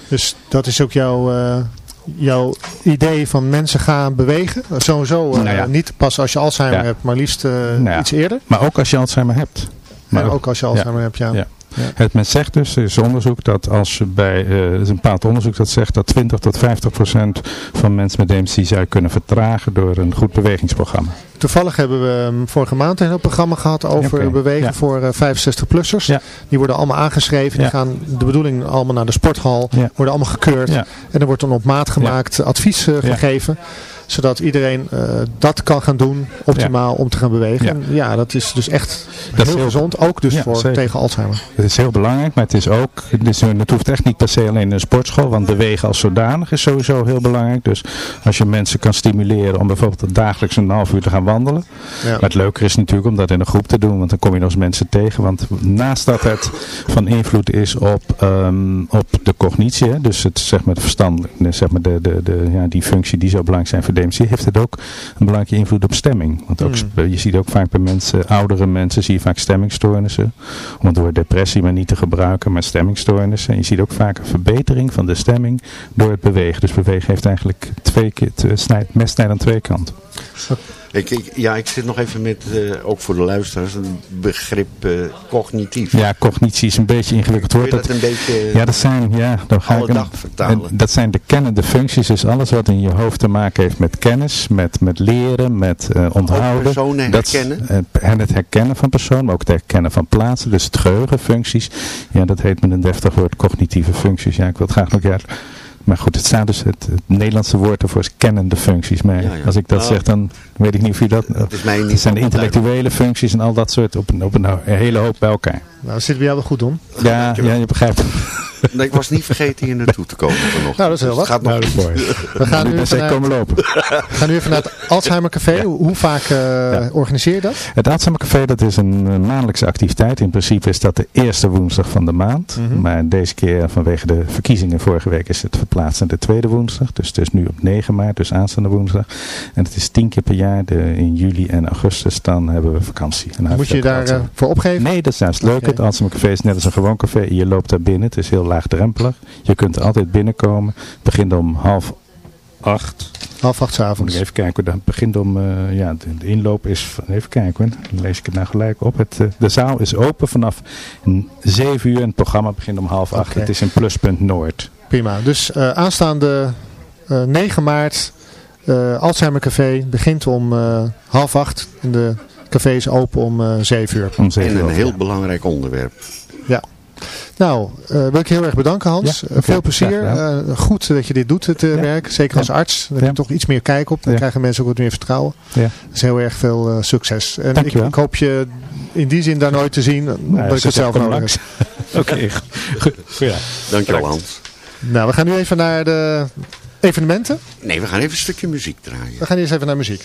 Dus dat is ook jouw, uh, jouw idee van mensen gaan bewegen? Sowieso nou ja. niet pas als je Alzheimer ja. hebt, maar liefst nou ja. iets eerder? Maar ook als je Alzheimer hebt. Maar ook als je Alzheimer hebt, ja. Het, men zegt dus, er is onderzoek dat als je bij, uh, er is een bepaald onderzoek dat zegt dat 20 tot 50 procent van mensen met dementie zou kunnen vertragen door een goed bewegingsprogramma. Toevallig hebben we vorige maand een heel programma gehad over okay. bewegen ja. voor uh, 65-plussers. Ja. Die worden allemaal aangeschreven. Die gaan de bedoeling allemaal naar de sporthal. Worden allemaal gekeurd. En er wordt dan op maat gemaakt advies uh, gegeven zodat iedereen uh, dat kan gaan doen, optimaal, ja. om te gaan bewegen. Ja, en ja dat is dus echt dat heel, heel gezond, ook dus ja, voor, tegen Alzheimer. Het is heel belangrijk, maar het is ook, dus het hoeft echt niet per se alleen in een sportschool, want bewegen als zodanig is sowieso heel belangrijk. Dus als je mensen kan stimuleren om bijvoorbeeld dagelijks een half uur te gaan wandelen. Maar het leuker is natuurlijk om dat in een groep te doen, want dan kom je nog eens mensen tegen. Want naast dat het van invloed is op, um, op de cognitie, hè, dus het, zeg maar, verstand, zeg maar de, de, de, ja, die functie die zo belangrijk zijn voor heeft het ook een belangrijke invloed op stemming. Want ook, mm. je ziet ook vaak bij mensen, oudere mensen, zie je vaak stemmingstoornissen. Om het door depressie maar niet te gebruiken, maar stemmingstoornissen. En je ziet ook vaak een verbetering van de stemming door het bewegen. Dus bewegen heeft eigenlijk twee keer, snijdt, mes snijdt aan twee kanten. Ik, ik, ja, ik zit nog even met, uh, ook voor de luisteraars, een begrip uh, cognitief. Ja, cognitie is een beetje ingewikkeld woord. Dat, dat een beetje ja, dat zijn, ja, dan ga ik vertalen. Dat zijn de kennende functies, dus alles wat in je hoofd te maken heeft met kennis, met, met leren, met uh, onthouden. Ook personen dat, herkennen. en het herkennen van personen, maar ook het herkennen van plaatsen, dus het geheugenfuncties. Ja, dat heet met een deftig woord cognitieve functies. Ja, ik wil het graag nog ja, maar goed, het staat dus het, het Nederlandse woord ervoor is kennende functies. Maar ja, ja. als ik dat oh. zeg, dan weet ik niet of u dat... dat is mij niet het zijn de intellectuele functies en al dat soort op een, op een hele hoop bij elkaar. Nou, zit bij jou wel goed om. Ja, ja, je begrijpt het. Nee, ik was niet vergeten hier naartoe te komen vanochtend. Nou, dat is heel wat. Gaat nog nou, mooi. We gaan nu even komen lopen. We gaan nu even naar het Alzheimer Café. Ja. Hoe vaak uh, ja. organiseer je dat? Het Alzheimer Café dat is een maandelijkse activiteit. In principe is dat de eerste woensdag van de maand. Mm -hmm. Maar deze keer vanwege de verkiezingen vorige week is het verplaatst naar de tweede woensdag. Dus het is nu op 9 maart, dus aanstaande woensdag. En het is tien keer per jaar. De, in juli en augustus dan hebben we vakantie. En Moet je je daarvoor uh, voor opgeven? Nee, dat is juist leuk. Het Alzheimer Café is net als een gewoon café. Je loopt daar binnen. Het is heel laagdrempelig. Je kunt er altijd binnenkomen. Het begint om half acht. Half acht s'avonds. Even kijken. Het begint om, uh, ja, de, inloop is, even kijken. Dan lees ik het nou gelijk op. Het, uh, de zaal is open vanaf 7 uur en het programma begint om half acht. Okay. Het is in Pluspunt Noord. Prima. Dus uh, aanstaande 9 maart, Alzheimer Café begint om half acht. En de café is open om 7 uur. Om 7 en een heel belangrijk onderwerp. Ja. Nou, uh, wil ik je heel erg bedanken Hans. Ja, okay. Veel plezier. Uh, goed dat je dit doet, het uh, ja. werk. Zeker als arts. Dan heb je toch iets meer kijk op. Dan krijgen mensen ook wat meer vertrouwen. Dus heel erg veel succes. En ik, ik, hoop je in die zin daar nooit te zien. omdat ik het zelf nodig heb. Oké, goed. Ja. Dankjewel Hans. Nou, we gaan nu even naar de evenementen. Nee, we gaan even een stukje muziek draaien. We gaan eerst even naar muziek.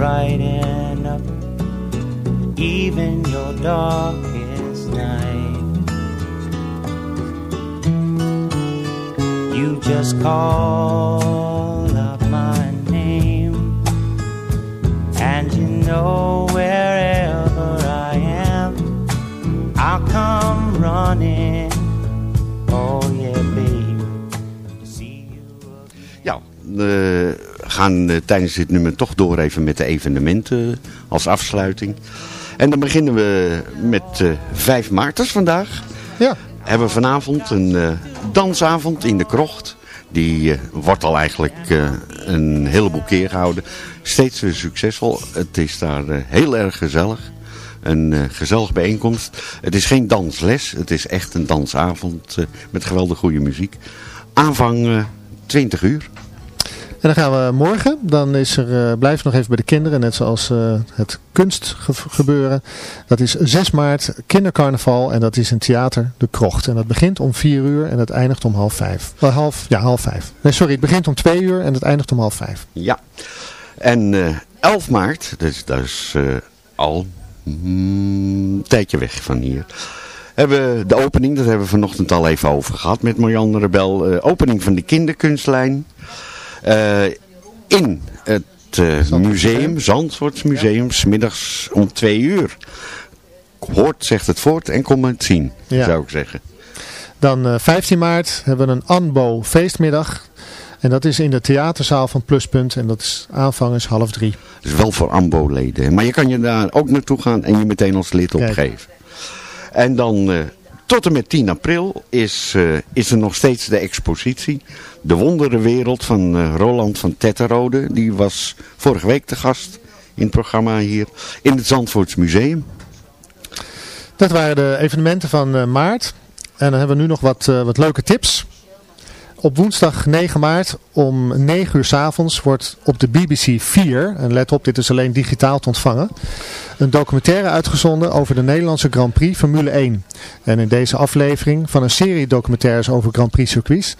brighten up even your darkest night. You just call up my name, and you know wherever I am, I'll come running. Oh, yeah, baby. Uh... gaan eh, tijdens dit nummer toch door even met de evenementen als afsluiting. En dan beginnen we met uh, 5 maarters vandaag. Ja. Hebben we vanavond een uh, dansavond in de krocht. Die uh, wordt al eigenlijk uh, een heleboel keer gehouden. Steeds weer succesvol. Het is daar heel erg gezellig. Een gezellig bijeenkomst. Het is geen dansles. Het is echt een dansavond met geweldig goede muziek. Aanvang 20 uur. En dan gaan we morgen, dan is er, uh, blijf nog even bij de kinderen, net zoals uh, het kunstgebeuren. Dat is 6 maart, kindercarnaval en dat is in theater De Krocht. En dat begint om 4 uur en het eindigt om half 5. Uh, half, ja, half 5. Nee, sorry, het begint om 2 uur en het eindigt om half 5. Ja, en 11 maart, dus dat is al mm, een tijdje weg van hier hebben de opening, dat hebben we vanochtend al even over gehad met Marianne Rebel. Uh, opening van de kinderkunstlijn. Uh, in het uh, museum, Zandvoortsmuseum, smiddags om twee uur. Hoort, zegt het voort en kom het zien, ja. zou ik zeggen. Dan uh, 15 maart hebben we een ANBO feestmiddag. En dat is in de theaterzaal van Pluspunt. En dat is aanvangers half drie. Dat is wel voor ANBO-leden. Maar je kan je daar ook naartoe gaan en je meteen als lid opgeven. En dan uh, tot en met 10 april is, uh, is er nog steeds de expositie. De wonderenwereld van uh, Roland van Tetterode. Die was vorige week te gast in het programma hier in het Zandvoorts Museum. Dat waren de evenementen van maart. En dan hebben we nu nog wat, wat leuke tips. Op woensdag 9 maart om 9 uur s avonds wordt op de BBC 4, en let op dit is alleen digitaal te ontvangen, een documentaire uitgezonden over de Nederlandse Grand Prix Formule 1. En in deze aflevering van een serie documentaires over Grand Prix circuits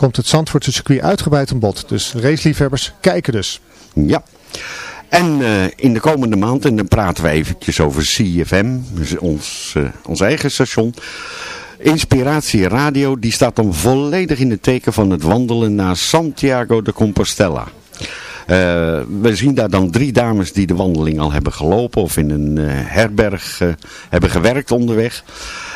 komt het Zandvoortse circuit uitgebreid aan bod. Dus raceliefhebbers kijken dus. Ja. En uh, in de komende maand, en dan praten we eventjes over CFM, ons, uh, ons eigen station... Inspiratie Radio, die staat dan volledig in het teken van het wandelen naar Santiago de Compostela. Uh, we zien daar dan drie dames die de wandeling al hebben gelopen of in een uh, herberg uh, hebben gewerkt onderweg.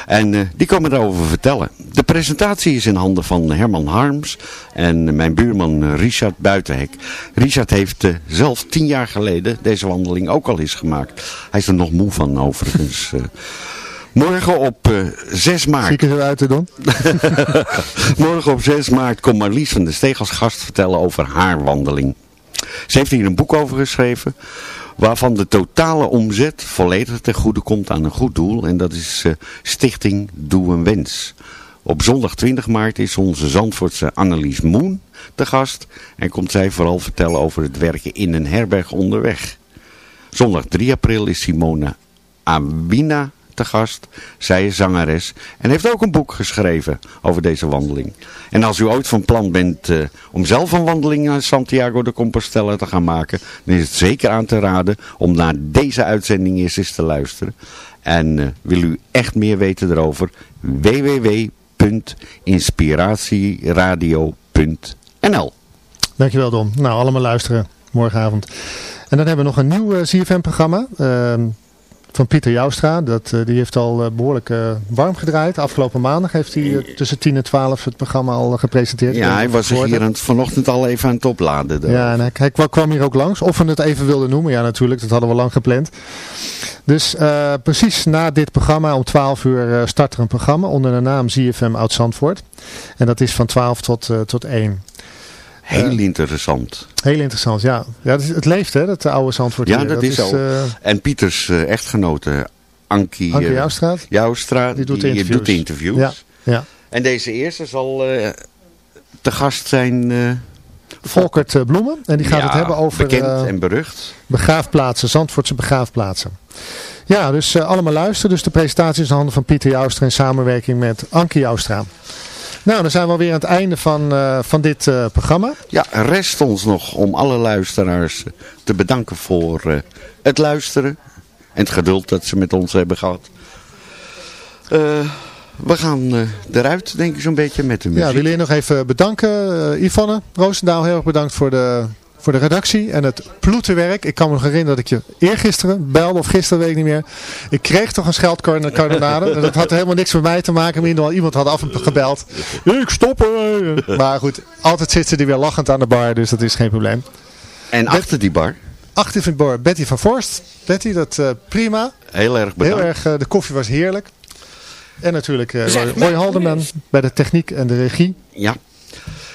En die komen daarover vertellen. De presentatie is in handen van Herman Harms en mijn buurman Richard Buitenhek. Richard heeft zelf tien jaar geleden deze wandeling ook al eens gemaakt. Hij is er nog moe van overigens. Morgen op uh, 6 maart. Zie ik er uit te doen? Morgen op 6 maart komt Marlies van de Steeg als gast vertellen over haar wandeling. Ze heeft hier een boek over geschreven. Waarvan de totale omzet volledig ten goede komt aan een goed doel. En dat is uh, Stichting Doe een Wens. Op zondag 20 maart is onze Zandvoortse Annelies Moon te gast. En komt zij vooral vertellen over het werken in een herberg onderweg. Zondag 3 april is Simone Abina te gast. Zij is zangeres en heeft ook een boek geschreven over deze wandeling. En als u ooit van plan bent uh, om zelf een wandeling naar Santiago de Compostela te gaan maken, dan is het zeker aan te raden om naar deze uitzending eerst eens te luisteren. En uh, wil u echt meer weten erover? www.inspiratieradio.nl Dankjewel Don. Nou, allemaal luisteren morgenavond. En dan hebben we nog een nieuw uh, CFM-programma. Van Pieter Joustra. Dat, uh, die heeft al uh, behoorlijk uh, warm gedraaid. Afgelopen maandag heeft hij tussen 10 en 12 het programma al gepresenteerd. Ja, hij was hier aan, vanochtend al even aan het opladen. Daar. Ja, en hij, hij, kwam hier ook langs. Of we het even wilden noemen. Ja, natuurlijk. Dat hadden we lang gepland. Dus precies na dit programma om 12 uur start er een programma onder de naam ZFM Oud-Zandvoort. En dat is van 12 tot, tot 1. Heel uh, interessant. Heel interessant, ja. ja het, leeft, hè, dat oude Zandvoort. Ja, dat, dat, is zo. Uh, en Pieters uh, echtgenote, Ankie, Ankie Joustra, Joustra die doet die interviews. Doet interviews. Ja, ja. En deze eerste zal te gast zijn... Volkert Bloemen. En die gaat ja, het hebben over... bekend en berucht. Begraafplaatsen, Zandvoortse begraafplaatsen. Ja, dus allemaal luisteren. Dus de presentatie is in handen van Pieter Joustra in samenwerking met Ankie Joustra. Nou, dan zijn we alweer aan het einde van, uh, van dit uh, programma. Ja, rest ons nog om alle luisteraars te bedanken voor uh, het luisteren. En het geduld dat ze met ons hebben gehad. we gaan eruit, denk ik zo'n beetje, met de muziek. Ja, willen je nog even bedanken. Yvonne Roosendaal, heel erg bedankt voor de voor de redactie en het ploetenwerk. Ik kan me nog herinneren dat ik je eergisteren belde, of gisteren weet ik niet meer. Ik kreeg toch een scheldkardonade. en dat had helemaal niks met mij te maken. Maar iemand, iemand had afgebeld. Ik stop er. Maar goed, altijd zit ze die weer lachend aan de bar, dus dat is geen probleem. En achter die bar? Achter die bar Betty van Forst. Betty, dat uh, prima. Heel erg bedankt. Heel erg, uh, de koffie was heerlijk. En natuurlijk uh, Roy, Roy Haldeman bij de techniek en de regie. Ja.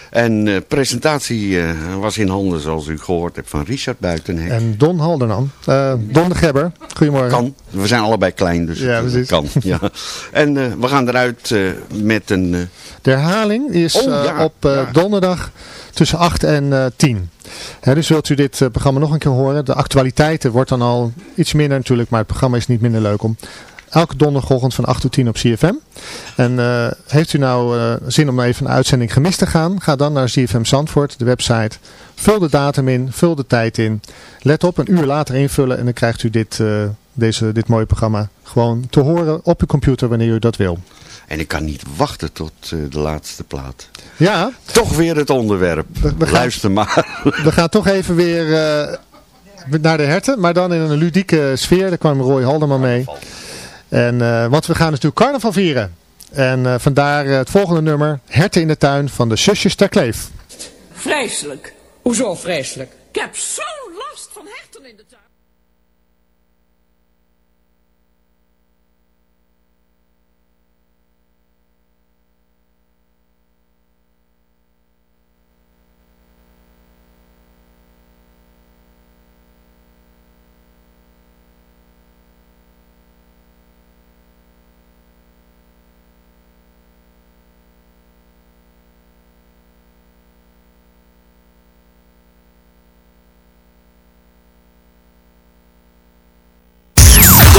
En uh, presentatie uh, was in handen, zoals u gehoord hebt, van Richard Buitenhek. En Don Haldernan. Uh, Don de Gebber. Goedemorgen. Kan. We zijn allebei klein, dus ja, het kan. Ja. En we gaan eruit met een... De herhaling is oh, ja, op ja. donderdag tussen 8 en 10. He, dus wilt u dit programma nog een keer horen. De actualiteiten wordt dan al iets minder natuurlijk, maar het programma is niet minder leuk om elke donderdagochtend van 8 tot 10 op CFM. En uh, heeft u nou uh, zin om even een uitzending gemist te gaan? Ga dan naar CFM Zandvoort, de website. Vul de datum in, vul de tijd in. Let op, een uur later invullen en dan krijgt u dit, uh, deze, dit mooie programma gewoon te horen op uw computer wanneer u dat wil. En ik kan niet wachten tot de laatste plaat. Ja. Toch weer het onderwerp. We, we Luister gaan, maar. We gaan toch even weer naar de herten, maar dan in een ludieke sfeer. Daar kwam Roy Halderman mee. En, uh, want we gaan natuurlijk carnaval vieren. En uh, vandaar uh, het volgende nummer, Herten in de tuin van de zusjes ter Kleef. Vreselijk. Hoezo vreselijk? Ik heb zo'n last van herten in de tuin. Tot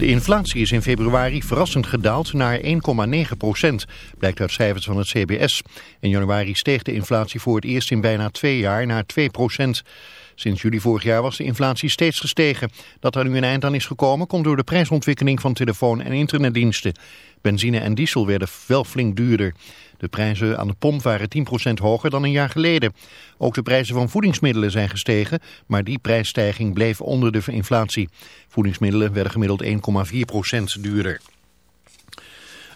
De inflatie is in februari verrassend gedaald naar 1,9 procent, blijkt uit cijfers van het CBS. In januari steeg de inflatie voor het eerst in bijna twee jaar naar 2 procent. Sinds juli vorig jaar was de inflatie steeds gestegen. Dat er nu een eind aan is gekomen komt door de prijsontwikkeling van telefoon- en internetdiensten. Benzine en diesel werden wel flink duurder. De prijzen aan de pomp waren 10% hoger dan een jaar geleden. Ook de prijzen van voedingsmiddelen zijn gestegen, maar die prijsstijging bleef onder de inflatie. Voedingsmiddelen werden gemiddeld 1,4% duurder.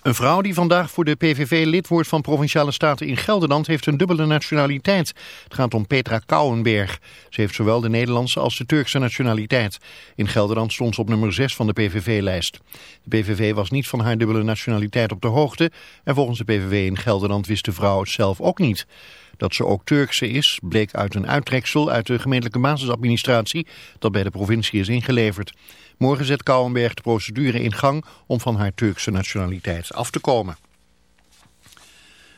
Een vrouw die vandaag voor de PVV lid wordt van Provinciale Staten in Gelderland heeft een dubbele nationaliteit. Het gaat om Petra Kouwenberg. Ze heeft zowel de Nederlandse als de Turkse nationaliteit. In Gelderland stond ze op nummer 6 van de PVV-lijst. De PVV was niet van haar dubbele nationaliteit op de hoogte en volgens de PVV in Gelderland wist de vrouw het zelf ook niet. Dat ze ook Turkse is, bleek uit een uittreksel uit de gemeentelijke basisadministratie dat bij de provincie is ingeleverd. Morgen zet Kouwenberg de procedure in gang om van haar Turkse nationaliteit af te komen.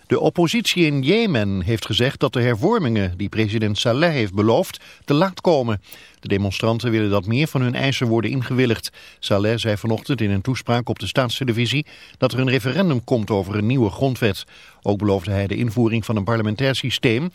De oppositie in Jemen heeft gezegd dat de hervormingen die president Saleh heeft beloofd te laat komen. De demonstranten willen dat meer van hun eisen worden ingewilligd. Saleh zei vanochtend in een toespraak op de staatstelevisie dat er een referendum komt over een nieuwe grondwet. Ook beloofde hij de invoering van een parlementair systeem